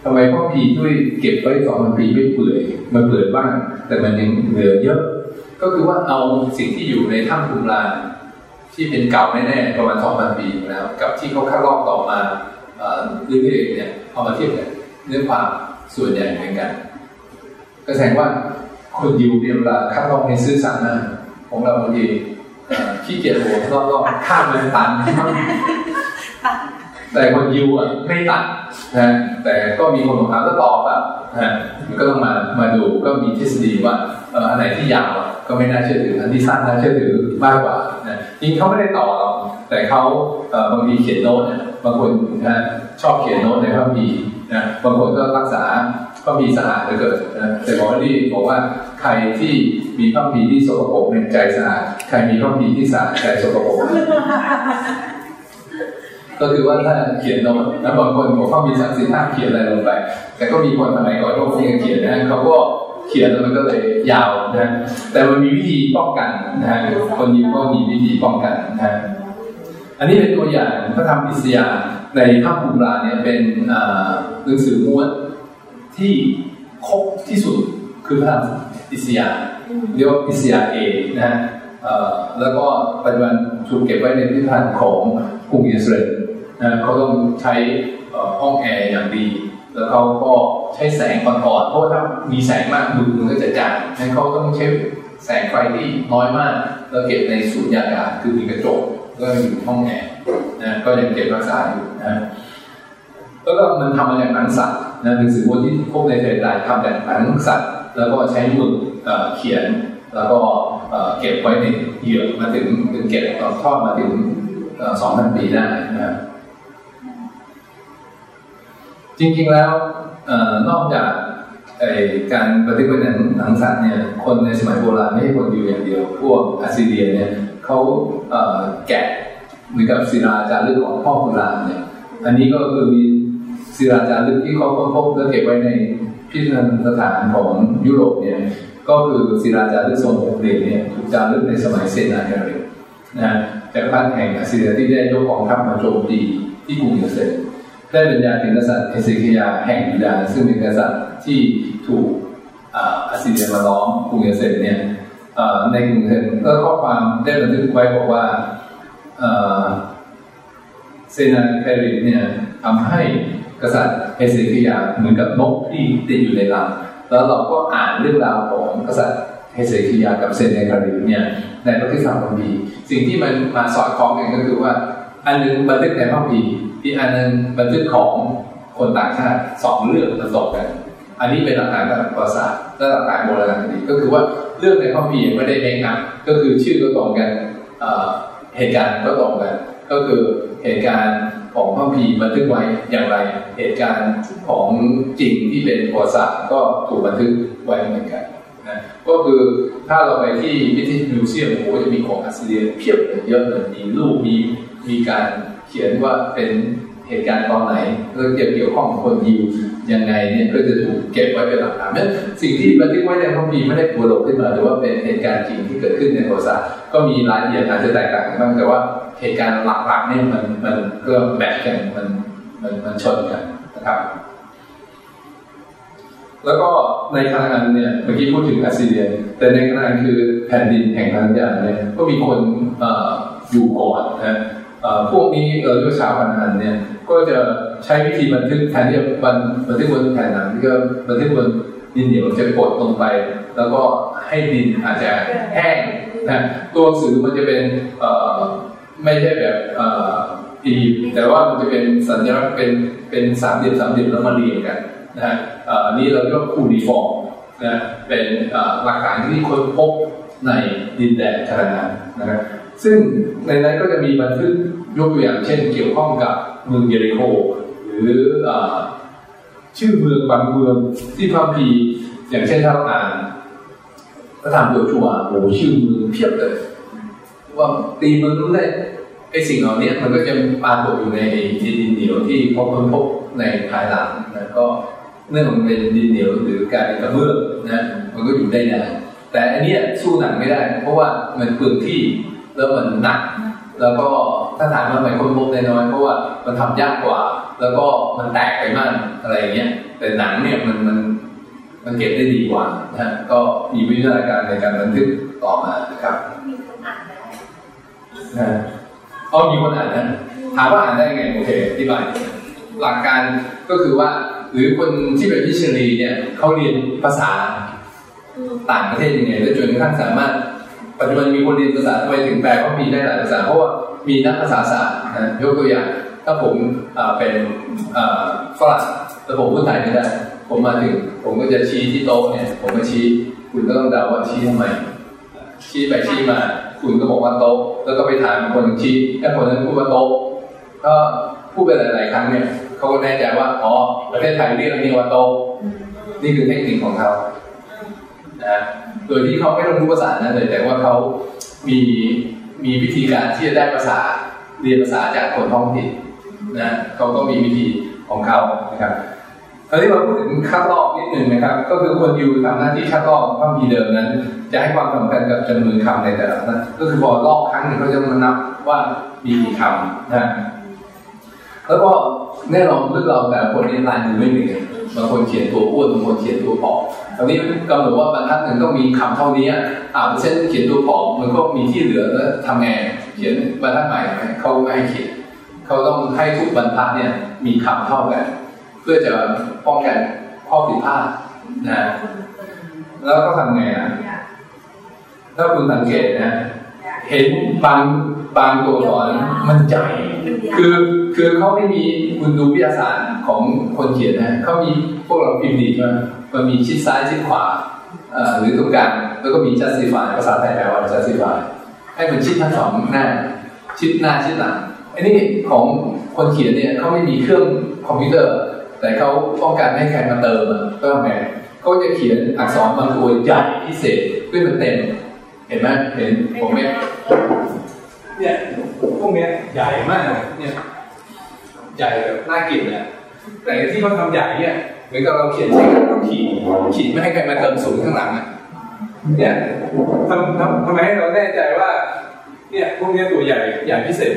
ทำไมพ่อพีด้วยเก็บไว้สองพันปีไม่เปื่อยมันเปื่อยบ้าง แต่มันยังเหลือเยอะ ก็คือว่าเอาสิ่งที่อยู่ในถ้ำคุมลานที่เป็นเก่าแน่ๆประมาณสองพันปีแล้ว กับที่เขาคัดลอกต่อมาเรื่อยๆเนี่ยเอามาเทียบกันเรื่อความส่วนใหญ่เหมือนกันก็แสดงว่าคนยิวเนี่ยเวลาคัดลอกในซื้อสัตว์นะของเราบางทีขี้เกียจโหรอบๆข้ามมันตัน แต่คนยิวอะไม่ตัดนะแต่ก็มีคนบอกว่าก็ตอบอะนะก็ต้องมามาดูก็มีทฤษฎีว่าอันไหนที่ยาวก็ไม่น่าเชื่อถืออันที่สั้นน่าเชื่อถือมากกว่านะจริงเขาไม่ได้ต่อหรอกแต่เขาบางทีเขียนโน้ตเนี่ยบางคนนะชอบเขียนโน้ตในพระบีนะบางคนก็รักษาก็มีสะอาดเหลือเกินนะแต่หมอที่บอกว่าใครที่มีพระบีที่สกปรกในใจสะอาดใครมีพระบีที่สะอาดใจสกปรก ก็คือว่าถ้าเขียนโน้ตแล้วบางคนบอกเขามีสักสิบห้าเขียนอะไรลงไป แต่ก็มีคนสมัยก่อนก็คงเขียนนะเขาก็เขียนแล้วมันก็เลยยาวนะแต่มันมีวิธีป้องกันนะฮะคนยิวก็มีวิธีป้องกันนะอันนี้เป็นตัวอย่างพระธรรมอิสยาในถ้ำภูมิลาเนี่ยเป็นหนังสือม้วนที่ครบที่สุดคือพระธรรมอิสยาเรียกว่าอิสยาเอนะแล้วก็ปัจจุบันถูกเก็บไว้ในพิพิธภัณฑ์ของกรุงเยรูซาเล็ม นะเขาต้องใช้ห้องแอร์อย่างดี แล้วเขาก็ใช้แสงอ่อนๆเพราะถ้ามีแสงมากดูมันก็จะจางงั้นเขาต้องใช้แสงไฟที่น้อยมากแล้วเก็บในสูญญากาศคือมีกระจกก็อยู่ห้องแอร์นะก็ยังเก็บรักษาอยู่นะแล้วก็มันทำมาจากหนังสัตว์นะหนังสือม้วนที่พบในทะเลตายทำจากหนังสัตว์ แล้วก็ใช้มือเขียน แล้วก็เก็บไว้ในเหยือมาถึงถึงเก็บทอดมาถึงสองพันปีได้นะครับ จริงๆแล้วนอกจากการบันทึกไว้ในหนังสัตว์เนี่ย คนในสมัยโบราณไม่ใช่คนอยู่อย่างเดียว พวกอัสซีเรียเนี่ยเขาแกะเหมือนกับศิลาจารึกของพ่อโบราณเนี่ย อันนี้ก็คือมีศิลาจารึกที่เขาพบและเก็บไว้ในพิพิธภัณฑ์สถานของยุโรปเนี่ย ก็คือศิลาจารึกทรงองค์เดชเนี่ยถูกจารึกในสมัยเซนาเกเรนะจากพันแห่งอัสซีเรียที่ได้ยกกองทัพมาโจมตีที่กรุงเยรูซาเล็ม ได้บรรยายถึงกษัตริย์เอเซคิยาแห่งยูดาซึ่งเป็นกษัตริย์ที่ถูกอัสซีเรียมาล้อมกรุงเยรูซาเนี่ยในกรุงเทพก็ข้อความได้บันทึกไว้บอกว่าเซนาเคริตเนี่ยทำให้กษัตริย์เอเซคิยาเหมือนกับนกที่ติดอยู่ในรังแล้วเราก็อ่านเรื่องราวของกษัตริย์เฮเซคิยากับเซนาเคริเนี่ยในพระคัมภีร์คัมภีร์สิ่งที่มันมาสอดคล้องกันก็คือว่า อันหนึ่งบันทึกในพระพี อีกอันหนึ่งบันทึกของคนต่างชาติสองเรื่องผสมกัน อันนี้เป็นหลักฐานทางประวัติศาสตร์และหลักฐานโบราณคดีก็คือว่าเรื่องในพระพีไม่ได้เองนะก็คือชื่อก็ตรงกันเหตุการณ์ก็ตรงกัน ก็คือเหตุการณ์ของพระพีบันทึกไว้อย่างไร เหตุการณ์ของจริงที่เป็นประวัติศาสตร์ก็ถูกบันทึกไว้เหมือนกันนะก็คือถ้าเราไปที่พิพิธมิวเซียมโอ้จะมีของอัสเซียเพียบเลยเยอะเลยมีรูปมีมีการ เขียนว่าเป็นเหตุการณ์ตอนไหนแล้วเกี่ยวเกี่ยวข้องคนยิวยังไงเนี่ยก็จะถูกเก็บไว้เป็นหลักฐานนั้นสิ่งที่บันทึกไว้ในพระพีไม่ได้ปูหลกขึ้นมาหรือว่าเป็นเหตุการณ์จริงที่เกิดขึ้นในประวัติศาสตร์ก็มีรายละเอียดอาจจะแตกต่างกันบ้างแต่ว่าเหตุการณ์หลักๆเนี่ยมันมันก็แบกกันมันมันมันชนกันนะครับ แล้วก็ในขณะนั้นเนี่ยเมื่อกี้พูดถึงอัสซีเรียแต่ในขณะนั้นคือแผ่นดินแห่งพันยาเนี่ยก็มีคนอยู่ก่อนนะ พวกนี้เออด้วยชาวพันธันเนี่ยก็จะใช้วิธีบันทึกแทนที่จะบันบันทึกบนแผ่นหนังก็บันทึกบนดินเหนียวจะกดลงไป แล้วก็ให้ดินอาจจะแห้งนะตัวสื่อมันจะเป็นเออไม่ใช่แบบเออตีแต่ว่ามันจะเป็นสัญลักษณ์เป็นเป็นสามเหลี่ยมสามเหลี่ยมแล้วมาเรียงกันนะฮะอันนี้เราเรียกว่าคูนิฟอร์มนะเป็นหลักฐานที่คนพบในดินแดนคารานานะครับ ซึ่งในนั้นก็จะมีบันทึกยกตัวอย่างเช่น เกี่ยวข้องกับเมืองเยริโคหรืออชื่อเมืองบางเมืองที่พระพีอย่างเช่นถ้าเราอ่านพระธรรมโยชัวโอ้ชื่อเมืองเพียบเลย ว่าตีเมืองนู้นได้ไอสิ่งเหล่านี้มันก็จะปรากฏอยู่ในดินเหนียวที่พบพบในภายหลังนะก็เนื่องมันเป็นดินเหนียวหรือการกระเบื้องนะมันก็อยู่ได้นานแต่อันนี้สู้หนังไม่ได้ เพราะว่ามันเปลืองที่ แล้วมันหนัก แล้วก็ถ้าถามว่าทำไมคนพบได้น้อยเพราะว่ามันทำยากกว่า แล้วก็มันแตกไปมากอะไรอย่างเงี้ย แต่หนังเนี่ยมันมันมันเก็บได้ดีกว่านะก็มีวิธีการในการบันทึกต่อมานะครับมีคนอ่านได้นะอ๋อมีคนอ่านนะถามว่าอ่านได้ไงโอเคอธิบายหลักการก็คือว่า หรือคนที่เป็นพิชรีเนี่ยเขาเรียนภาษาต่างประเทศยังไงแล้วจนกระทั่งสามารถ ปัจจุบันมีคนเรียนภาษาทำไมถึงแปลว่ามีได้หลายภาษาเพราะว่ามีนักภาษาศาสตร์นะยกตัวอย่าง ถ้าผมเป็นฝรั่งแต่ผมพูดไทยไม่ได้ ผมมาถึง ผมก็จะชี้ที่โต๊ะเนี่ย ผมก็ชี้ คุณก็ต้องเดาว่าชี้ทำไม ชี้ไปชี้มา คุณก็บอกว่าโต๊ะ แล้วก็ไปถามคนชี้ถ้าคนนั้นพูดว่าโต๊ะ ก็พูดไปหลาย ๆ ครั้งเนี่ย เขาก็แน่ใจว่า อ๋อ ประเทศไทยเรียกนี่ว่าโต๊ะ นี่คือเทคนิคของเขา นะโดยที่เขาไม่ต้องรู้ภาษานั้นเลยแต่ว่าเขามีมีวิธีการที่จะได้ภาษาเรียนภาษาจากคนท้องถิ่นนะเขาก็มีวิธีของเขานะครับคราวนี้มาพูดถึงคัดลอกนิดหนึ่งนะครับ ก็คือคนยูทำหน้าที่คัดลอกว่ามีเดิมนั้น จะให้ความสำคัญกับจำนวนคำในแต่ละนั้นก็คือพอลอกครั้งหนึ่งเขาจะมานับว่ามีกี่คำนะแล้วก็แน่นอนเมื่อเราแต่คนนี้ลายมือไม่เหมือนกัน บางคนเขียนตัวอ้วนบางคนเขียนตัวผอมตอนนี้กำหนดว่าบรรทัดหนึ่งต้องมีคำเท่านี้อ่าเช่นเขียนตัวผอมมันก็มีที่เหลือแล้วทำไงเขียนบรรทัดใหม่เขาไม่ให้เขียนเขาต้องให้ทุกบรรทัดเนี่ยมีคำเท่ากัน เพื่อจะป้องกันข้อผิดพลาดนะแล้วก็ทำไงอะถ้าคุณสังเกตนะ เห็นบางบางตัวสอนมันใหญ่ คือคือเขาไม่มีคุณดูวิทยาศาสตร์ของคนเขียนนะเขามีพวกเราพิมพ์ดีใช่ไหมมันมีชิดซ้ายชิดขวาหรือตรงกลางแล้วก็มี justify ภาษาไทยแปลว่า justify ให้มันชิดทั้งสองหน้า ชิดหน้าชิดหลังอันนี้ของคนเขียนเนี่ยเขาไม่มีเครื่องคอมพิวเตอร์ แต่เขาต้องการให้ใครมาเติมก็ทำไงเขาจะเขียนอักษรบางตัวใหญ่พิเศษเพื่อมันเต็ม เห็นไหมเห็นผมเนี่ย เนี่ยพวกเนี้ยใหญ่มากเนี่ยใหญ่แบบน่ากินเนี่ยแต่ที่เขาทำใหญ่เนี่ยเหมือนกับเราเขียนใช้กันเราขีดขีดไม่ให้ใครมาเติมสูงข้างหลังเนี่ยทำทำทำไมให้เราแน่ใจว่าเนี่ยพวกนี้ตัวใหญ่ใหญ่พิเศษ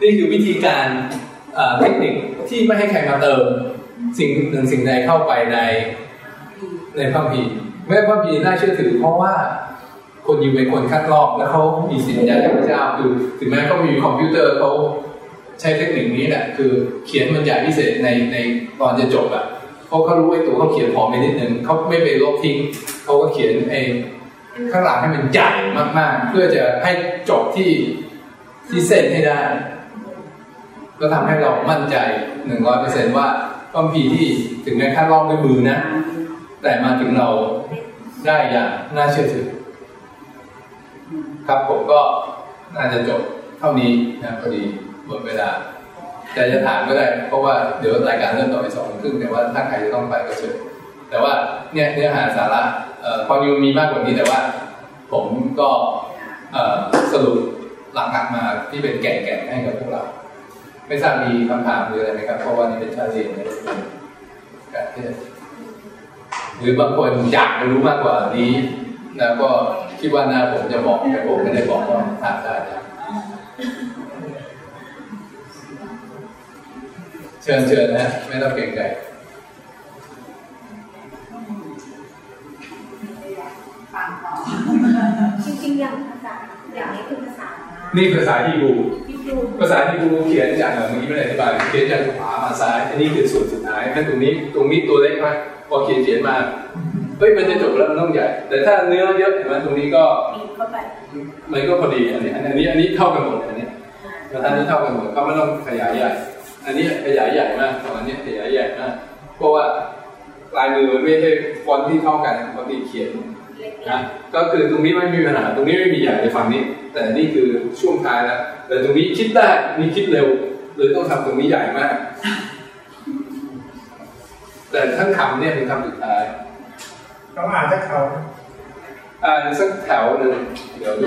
นี่คือวิธีการเทคนิคที่ไม่ให้ใครมาเติม สิ่งหนึ่งสิ่งใดเข้าไปในในพระพีแม้พระพีน่าเชื่อถือเพราะว่า คนยิวเป็นคนคัดลอกแล้วเขามีสิทธิ์จากพระเจ้าคือถึงแม้เขามีคอมพิวเตอร์เขาใช้เทคนิคนี้แหละคือเขียนบรรยายพิเศษในในตอนจะจบอะเขาเขารู้ไอ้ตัวเขาเขียนพอไปนิดนึงเขาไม่ไปลบทิ้งเขาก็เขียนไอ้ข้างหลังให้มันใหญ่มากๆ เพื่อจะให้จบที่ที่เส้นให้ได้ ก็ทำให้เรามั่นใจหนึ่งร้อยเปอร์เซ็นว่าคัมภีร์ที่ถึงแม้แค่ลอกด้วยมือนะ แต่มาถึงเราได้อย่างน่าเชื่อถือ ครับผมก็น่าจะจบเท่านี้นะพอดีหมดเวลาแต่จะถามก็ได้เพราะว่าเดี๋ยวรายการเริ่มต่อไปสองครึ่งแต่ว่าถ้าใครจะต้องไปก็เชิญแต่ว่าเนี่ยเนื้อหาสาระความยูมีมากกว่านี้แต่ว่า ผมก็สรุปหลักๆมาที่เป็นแก่นๆให้กับพวกเรา ไม่ทราบมีคำถามหรืออะไรไหมครับ เพราะว่านี่เป็นชาเรียนในการเทศหรือบางคนอยากรู้มากกว่านี้ แล้วก็ คิดว่าน่าผมจะบอกแต่ผมไม่ได้บอกว่าถามได้นะเชิญเชิญนะไม่ต้องเกรงใจจริงๆอย่างภาษาอย่างนี้คือภาษา นี่ภาษาฮีบรูภาษาฮีบรูเขียนจากเมื่อกี้ไม่ได้อธิบายเขียนจากขวามาซ้ายอันนี้คือส่วนสุดท้ายถ้าตรงนี้ตรงนี้ตัวเล็กมากพอเขียนเขียนมา เฮ้ยมันจะจบแล้วมันต้องใหญ่ แต่ถ้าเนื้อเยอะเห็นไหมตรงนี้ก็มันก็พอดีอันนี้ อันนี้อันนี้เท่ากันหมดอันนี้ประธานนี้เท่ากันหมดก็ไม่ต้องขยายใหญ่ อันนี้ขยายใหญ่มากสองอันนี้ขยายใหญ่มากเพราะว่าลายมือมันไม่ใช่ฟอนต์ที่เท่ากันปกติเขียนนะก็คือตรงนี้ไม่มีปัญหาตรงนี้ไม่มีใหญ่ในฝั่งนี้ แต่นี่คือช่วงท้ายแล้วแต่ตรงนี้คิดได้นี่คิดเร็วเลยต้องทำตรงนี้ใหญ่มาก แต่ทั้งคำเนี่ยเป็นคำสุดท้าย ต้องอ่านสักเขาอ่านสักแถวหนึ่งเดี๋ยวดู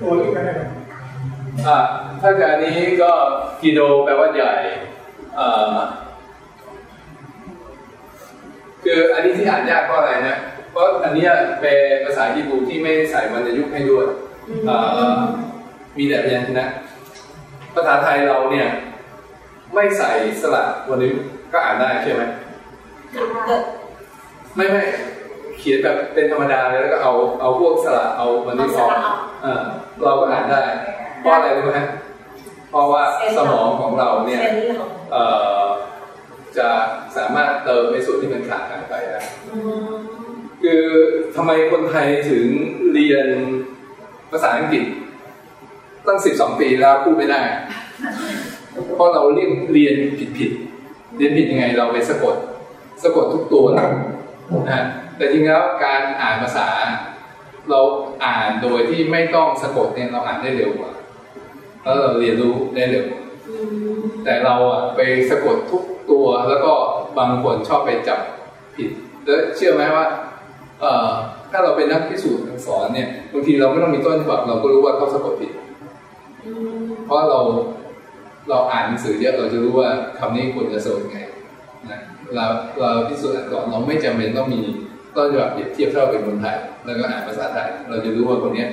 ตัวนี้ก็ได้อ่าถ้าการนี้ก็กิโดแปลว่าใหญ่อ่าคืออันนี้ที่อ่านยากเพราะอะไรนะเพราะอันนี้เป็นภาษาญี่ปุ่นที่ไม่ใส่วรรณยุกต์ให้ด้วยมีแต่พยัญชนะภาษาไทยเราเนี่ย ไม่ใส่สระวรรณยุกต์ก็อ่านได้ใช่ไหมไม่ไม่เขียนแบบเป็นธรรมดาเลยแล้วก็เอาเอาพวกสระเอาวรรณยุกต์ออกเราก็อ่านได้เพราะอะไรรู้ไหมเพราะว่าสมองของเราเนี่ยจะสามารถเติมในส่วนที่มันขาดหายไปได้คือทำไมคนไทยถึงเรียนภาษาอังกฤษ ตั้งสิบสองปีแล้วพูดไม่ได้ เพราะเราเรียนเรียนผิดผิดเรียนผิดยังไงเราไปสะกด สะกดทุกตัวนะนะแต่จริงแล้วการอ่านภาษา เราอ่านโดยที่ไม่ต้องสะกดเนี่ยเราอ่านได้เร็วกว่าแล้วเราเรียนรู้ได้เร็วแต่เราอะไปสะกดทุกตัวแล้วก็บางคนชอบไปจับผิด แล้วเชื่อไหมว่า เอ่อถ้าเราเป็นนักพิสูจน์สอนเนี่ยบางทีเราไม่ต้องมีต้นฉบับเราก็รู้ว่าเขาสะกดผิด เพราะเรา เราอ่านหนังสือเยอะเราจะรู้ว่าคำนี้ควรจะสะกดไงนะเราเราพิสูจน์อักษรเราไม่จำเป็นต้องมีต้นฉบับเปรียบเทียบเท่าเป็นคนไทย แล้วก็อ่านภาษาไทย เราจะรู้ว่าคนนี้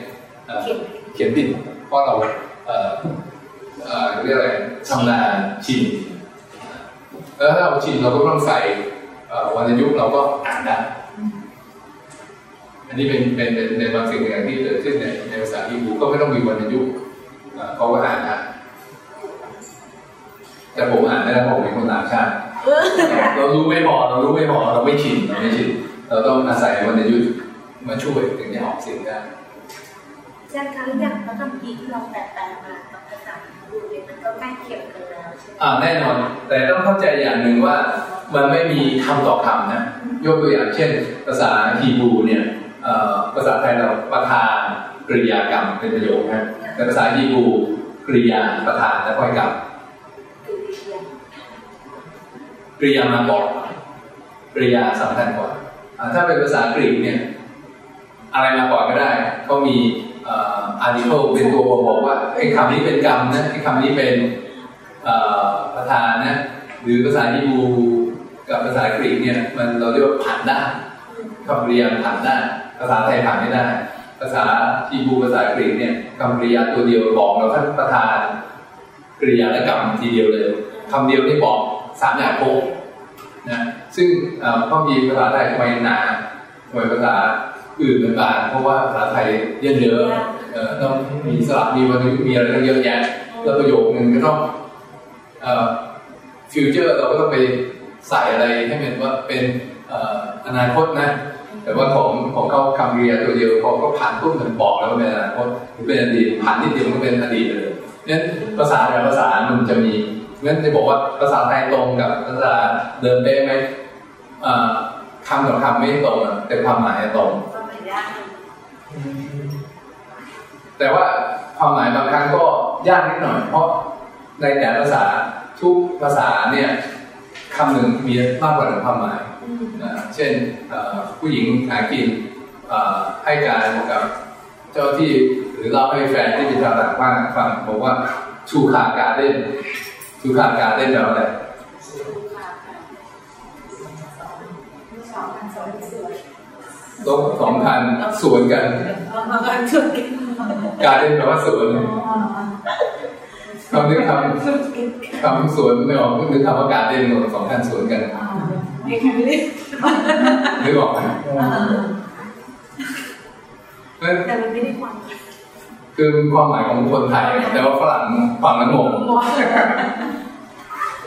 เขียนผิดเพราะเราเรียกอะไรชำนาญชินแล้วถ้าเราชินเราก็ต้องใส่วรรณยุกต์เราก็อ่านได้อันนี้เป็นเป็นเป็นในบางสิ่งอย่างที่เกิดขึ้นในในภาษาอีบูก็ไม่ต้องมีวรรณยุกต์เขาก็อ่านได้ แต่ผมอ่านได้ผมเป็นคนต่างชาติเรารู้ไม่พอเรารู้ไม่พอเราไม่ชินเราไม่ชินเราต้องอาศัยวรรณยุกต์มาช่วยถึงจะออกเสียงได้อาจารย์คะอย่างพระคัมภีร์ที่เราแปลมากับภาษาดูเนี่ยมันก็ใกล้เคียงกันแล้วใช่ไหมอ่าแน่นอน แต่ต้องเข้าใจอย่างหนึ่งว่ามันไม่มีคำต่อคำนะยกตัวอย่างเช่น ภาษาฮีบรูเนี่ยภาษาไทยเราประธานกริยากรรมเป็นประโยคนะแต่ภาษาฮีบรูกริยาประธานและค่อยกรรม กริยามาบอกกริยาสำคัญกว่าถ้าเป็นภาษากรีกเนี่ยอะไรมาก่อนก็ได้ ก็มี article เป็นตัวบอกว่าไอ้คำนี้เป็นกรรมนะไอ้คำนี้เป็นประธานนะหรือภาษาฮีบรูกับภาษากรีกเนี่ยมันเราเรียกว่าผ่านได้คำเรียนผ่านได้ภาษาไทยผ่านไม่ได้ ภาษาฮีบูภาษากรีกเนี่ยคำกริยาตัวเดียวบอกเราท่านประธานกริยาและกรรมทีเดียวเลยคำเดียวนี่บอก สามอย่างโคนะซึ่งข้อมีภาษาไทยทำไมหนาทำไมภาษาอื่นเป็นบางเพราะว่าภาษาไทยเยอะเยอะต้องมีสลับมีวันมีอะไรเยอะแยะแล้วประโยคนึงก็ต้องฟิวเจอร์เราก็ต้องไปใส่อะไรให้เป็นว่าเป็นอนาคตนะ แต่ว่าของของเขาคำเรียตัวเดียวเขาก็ผ่านปุ๊บมันบอกแล้วว่าเป็นอนาคตเป็นอดีตผ่านนิดเดียวมันก็เป็นอดีตเลยนั้นภาษาแต่ภาษามันจะมี งั้นจะบอกว่าภาษาไทยตรงกับภาษาเดิมได้ไหมคำกับคำไม่ตรงแต่ความหมายตรง แต่ว่าความหมายบางครั้งก็ยากนิดหน่อย เพราะในแต่ละภาษาทุกภาษาเนี่ยคำหนึ่งมีมากกว่าหนึ่งความหมายนะเช่นผู้หญิงหากินให้การกับเจ้าที่หรือเล่าให้แฟนที่เป็นชาวต่างชาติฟังบอกว่าชูคาการเด้น ชูคาการเด้นแปลว่าอะไรลูกค้าค่ะสองพันสองสวยรถสองคันสวนกันเอามากันสุดกัน การเด้นแปลว่าสวนคำนึกคสุดกันำคำสวนไม่ออกนึกคำว่าการเด้นสองคันสวนกันไอ้คำนี้นึกออกไหมนั่นแต่มันไม่ได้ความ คือความหมายของคนไทย แต่ว่าฝรั่งฟังแล้วงง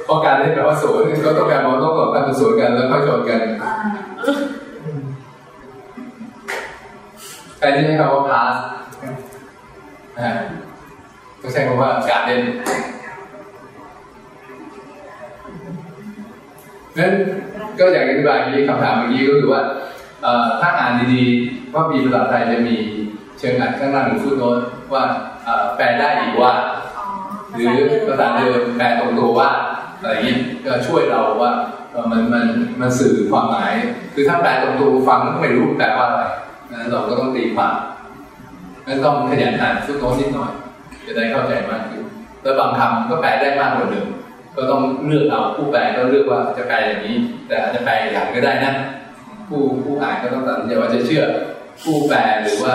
เพราะการเล่แปลว่าสวนก็ต้องแปลว่าต้องแบบการเป็นสวนกันแล้วค่อยชนกันแต่นี่ใช้คำว่า pass อ่าก็ใช้คำว่าการเล่นนั้นก็อย่างอธิบายเมื่อกี้คำถามเมื่อกี้ก็คือว่าถ้าอ่านดีๆว่ามีภาษาไทยจะมีเชิงอ่านข้างล่างหรือฟุตโน้ต ว่าเอ่อแปลได้อีกว่า หรือภาษาเดิมแปลตรงตัวว่าอะไรเงี้ยก็ช่วยเราว่าเอ่อมันมันมันสื่อความหมาย คือถ้าแปลตรงตัวฟังก็ไม่รู้แปลว่าอะไรนะเราก็ต้องตีความงั้นต้องขยันอ่านฟุตโน้ตนิดหน่อย จะได้เข้าใจมากขึ้นแล้วบางคำก็แปลได้มากกว่าเดิมก็ต้องเลือกเอาผู้แปลก็เลือกว่าจะแปลอย่างนี้ แต่อาจจะแปลอีกอย่างก็ได้นะผู้ผู้อ่านก็ต้องตัดสินใจว่าจะเชื่อผู้แปลหรือว่า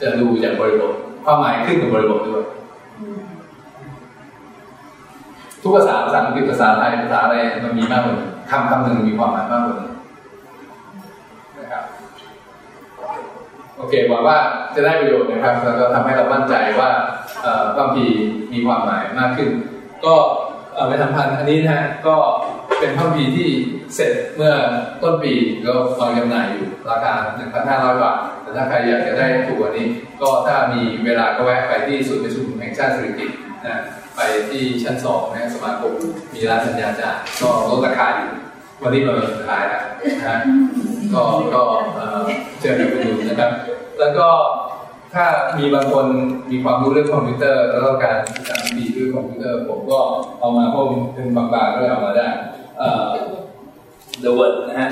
จะดูจากบริบท ความหมายขึ้นกับบริบทด้วยทุกภาษาภาษาอังกฤษภาษาไทยภาษาอะไรมันมีมากกว่าหนึ่งคำคำหนึ่งมีความหมายมากกว่าหนึ่งนะครับโอเคหวังว่าจะได้ประโยชน์นะครับ แล้วก็ทำให้เรามั่นใจว่าเอ่อบางทีมีความหมายมากขึ้น ก็เอ่อไปทำพันธ์อันนี้นะฮะก็ เป็นพัมพีที่เสร็จเมื่อต้นปีก็วางจำหน่ายอยู่ราคา 1,500 บาท แต่ถ้าใครอยากจะได้ถูกกว่านี้ ก็ถ้ามีเวลาก็แวะไปที่ศูนย์ประชุมแห่งชาติเศรษฐกิจนะไปที่ชั้นสองนะสมาคมมีร้านสัญญาจาก็ลดราคาอยู่วันนี้เราสุดท้ายแล้วนะฮะก็ก็เจอกันไปดูนะครับ แล้วก็ถ้ามีบางคนมีความรู้เรื่องคอมพิวเตอร์ แล้วก็การศึกษาดีเรื่องคอมพิวเตอร์ ผมก็เอามาพราะมันเป็นบางๆก็เอามาได้ The Word นะฮะ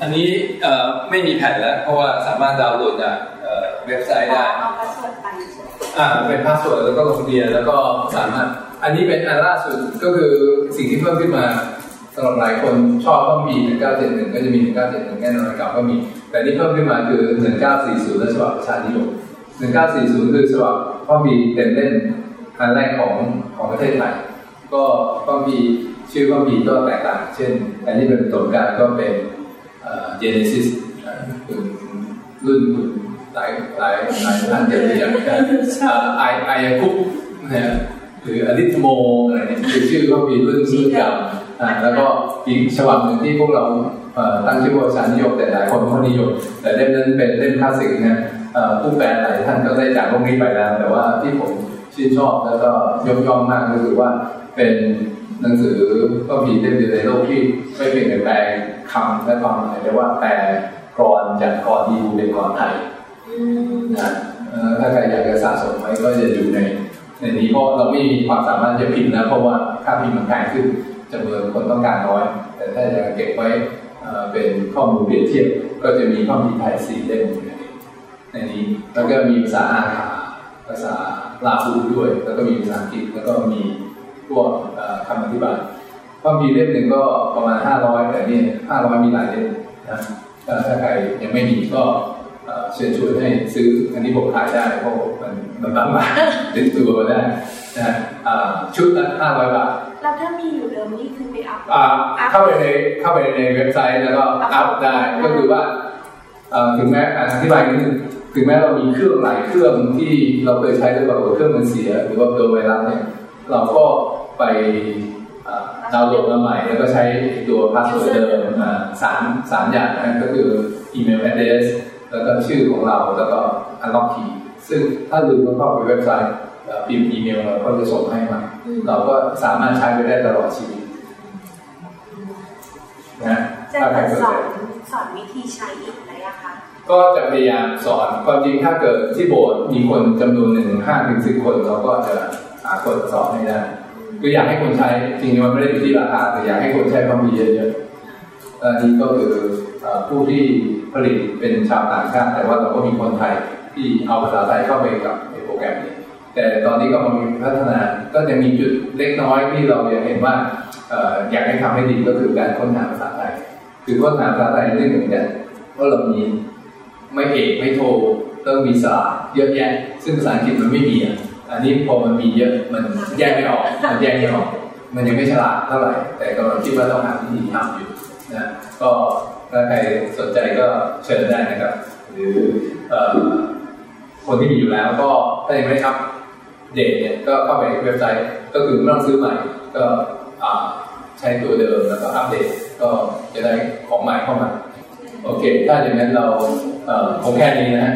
อันนี้เอ่อไม่มีแผ่นแล้ว เพราะว่าสามารถดาวน์โหลดจากเอ่อเว็บไซต์ได้เอา password ไปใช่ไหมอ่าเป็น password แล้วก็ลงทะเบียนแล้วก็สามารถ อันนี้เป็นอันล่าสุดก็คือสิ่งที่เพิ่มขึ้นมาสำหรับหลายคนชอบก็มี 1971 ก็จะมี 1971 แน่นอนเก่าก็มี แต่นี่เพิ่มขึ้นมาคือ 1940 และฉบับประชานิยม 1940 คือฉบับพระคัมภีร์เต็มเล่มอันแรกของของประเทศไทย ก็ข้อมีชื่อข้อมีก็แตกต่าง เช่น อันนี้เป็นต้นการก็เป็นเอ่อ Genesis อ่าคือรุ่นหลายหลายหลายท่านจะเรียกกันไอไอคุปนะหรืออลิทโมอะไรเนี่ยคือชื่อก็มีรุ่นรุ่นเก่าแล้วก็อีกฉบับหนึ่งที่พวกเราตั้งชื่อว่าชานิยมแต่หลายคนก็นิยม แต่เล่มนั้นเป็นเล่มคลาสสิกนะ ผู้แปลหลายท่านก็ได้จากโลกนี้ไปแล้ว แต่ว่าที่ผมชื่นชอบแล้วก็ยกย่องมากก็คือว่าเป็นหนังสือก็มีเล่มเดียวในโลกที่ไม่เพียงแต่แปลคำและความหมายแต่ว่าแปลกรอนจากกรดีบูเป็นกรไทยอืมนะเอ่อถ้าใครอยากจะสะสมไว้ก็จะอยู่ในในนี้เพราะเราไม่มีความสามารถจะพิมพ์นะเพราะว่าค่าพิมพ์มันแพงขึ้นจำนวนคนต้องการน้อย แต่ถ้าอยากเก็บไว้เอ่อเป็นข้อมูลเปรียบเทียบก็จะมีข้อมูลไทยสี่เล่มอยู่ ในนี้ในนี้ แล้วก็มีภาษาอาขาภาษาลาหูด้วย แล้วก็มีภาษาอังกฤษแล้วก็มีพวกเอ่อคำอธิบายข้อมีเล่มหนึ่งก็ประมาณ 500แต่นี่500 มีหลายเล่มนะเอ่อถ้าใครยังไม่มีก็เอ่อเชิญชวนให้ซื้ออันนี้ผมขายได้เพราะมันมันบางมากติดตัวมาได้นะฮะอ่าชุดละห้าร้อยบาทแล้วถ้ามีอยู่เดิมนี่คือไปอัพอ่าเข้าไปในเข้าไปในเว็บไซต์แล้วก็up ได้ก็คือว่าเอ่อถึงแม้อ่าอธิบายนิดนึง ถึงแม้เรามีเครื่องหลายเครื่องที่เราเคยใช้แล้วปรากฏเครื่องมันเสีย หรือว่าโดนไวรัสเนี่ย เราก็ไปเอ่อดาวน์โหลดมาใหม่ แล้วก็ใช้ตัว password เดิมอ่าสามสามอย่างนะก็คืออีเมล address แล้วก็ชื่อของเราแล้วก็ unlock key ซึ่งถ้าลืมก็เข้าไปเว็บไซต์เอ่อพิมพ์อีเมลเราก็จะส่งให้มาอืมเราก็สามารถใช้ไปได้ตลอดชีวิตนะจะถ้าใครเปิดสนสอใจนสอนวิธีใช้อีกไหมอะคะ ก็จะพยายามสอนความจริงถ้าเกิดที่โบสถ์มีคนจำนวนหนึ่งห้าถึงสิบคนเราก็จะหาคนสอนให้ได้คืออยากให้คนใช้จริงๆมันไม่ได้อยู่ที่ราคาแต่อยากให้คนใช้ความมีเยอะๆอันนี้ก็คือผู้ที่ผลิตเป็นชาวต่างชาติ แต่ว่าเราก็มีคนไทยที่เอาภาษาไทยเข้าไปกับในโปรแกรมนี้ แต่ตอนนี้ก็มามีพัฒนาก็จะมีจุดเล็กน้อยที่เราอยังเห็นว่าอยากให้ทำให้ดีก็คือการค้นหาภาษาไทย คือค้นหาภาษาไทยไม่เหมือนกันเพราะเรามี ไม่เอกไม่โทต้องมีสรเยอะแยะ ซึ่งภาษาอังกฤษมันไม่มีอะอันนี้พอมันมีเยอะมันแยกไม่ออกมันแยกไม่ออก มันยังไม่ฉลาดเท่าไหร่ แต่กำลังคิดว่าต้องหาวิธีทำอยู่นะก็ถ้าใครสนใจก็เชิญได้นะครับ หรือเอ่อคนที่มีอยู่แล้วก็ถ้ายังไม่ได้อัปเดตเนี่ยก็เข้าไปเว็บไซต์ก็คือไม่ต้องซื้อใหม่ก็อ่าใช้ตัวเดิมแล้วก็อัปเดตก็จะได้ของใหม่เข้ามา โอเค ถ้าอย่างนั้นเราเอ่อคงแค่นี้นะฮะ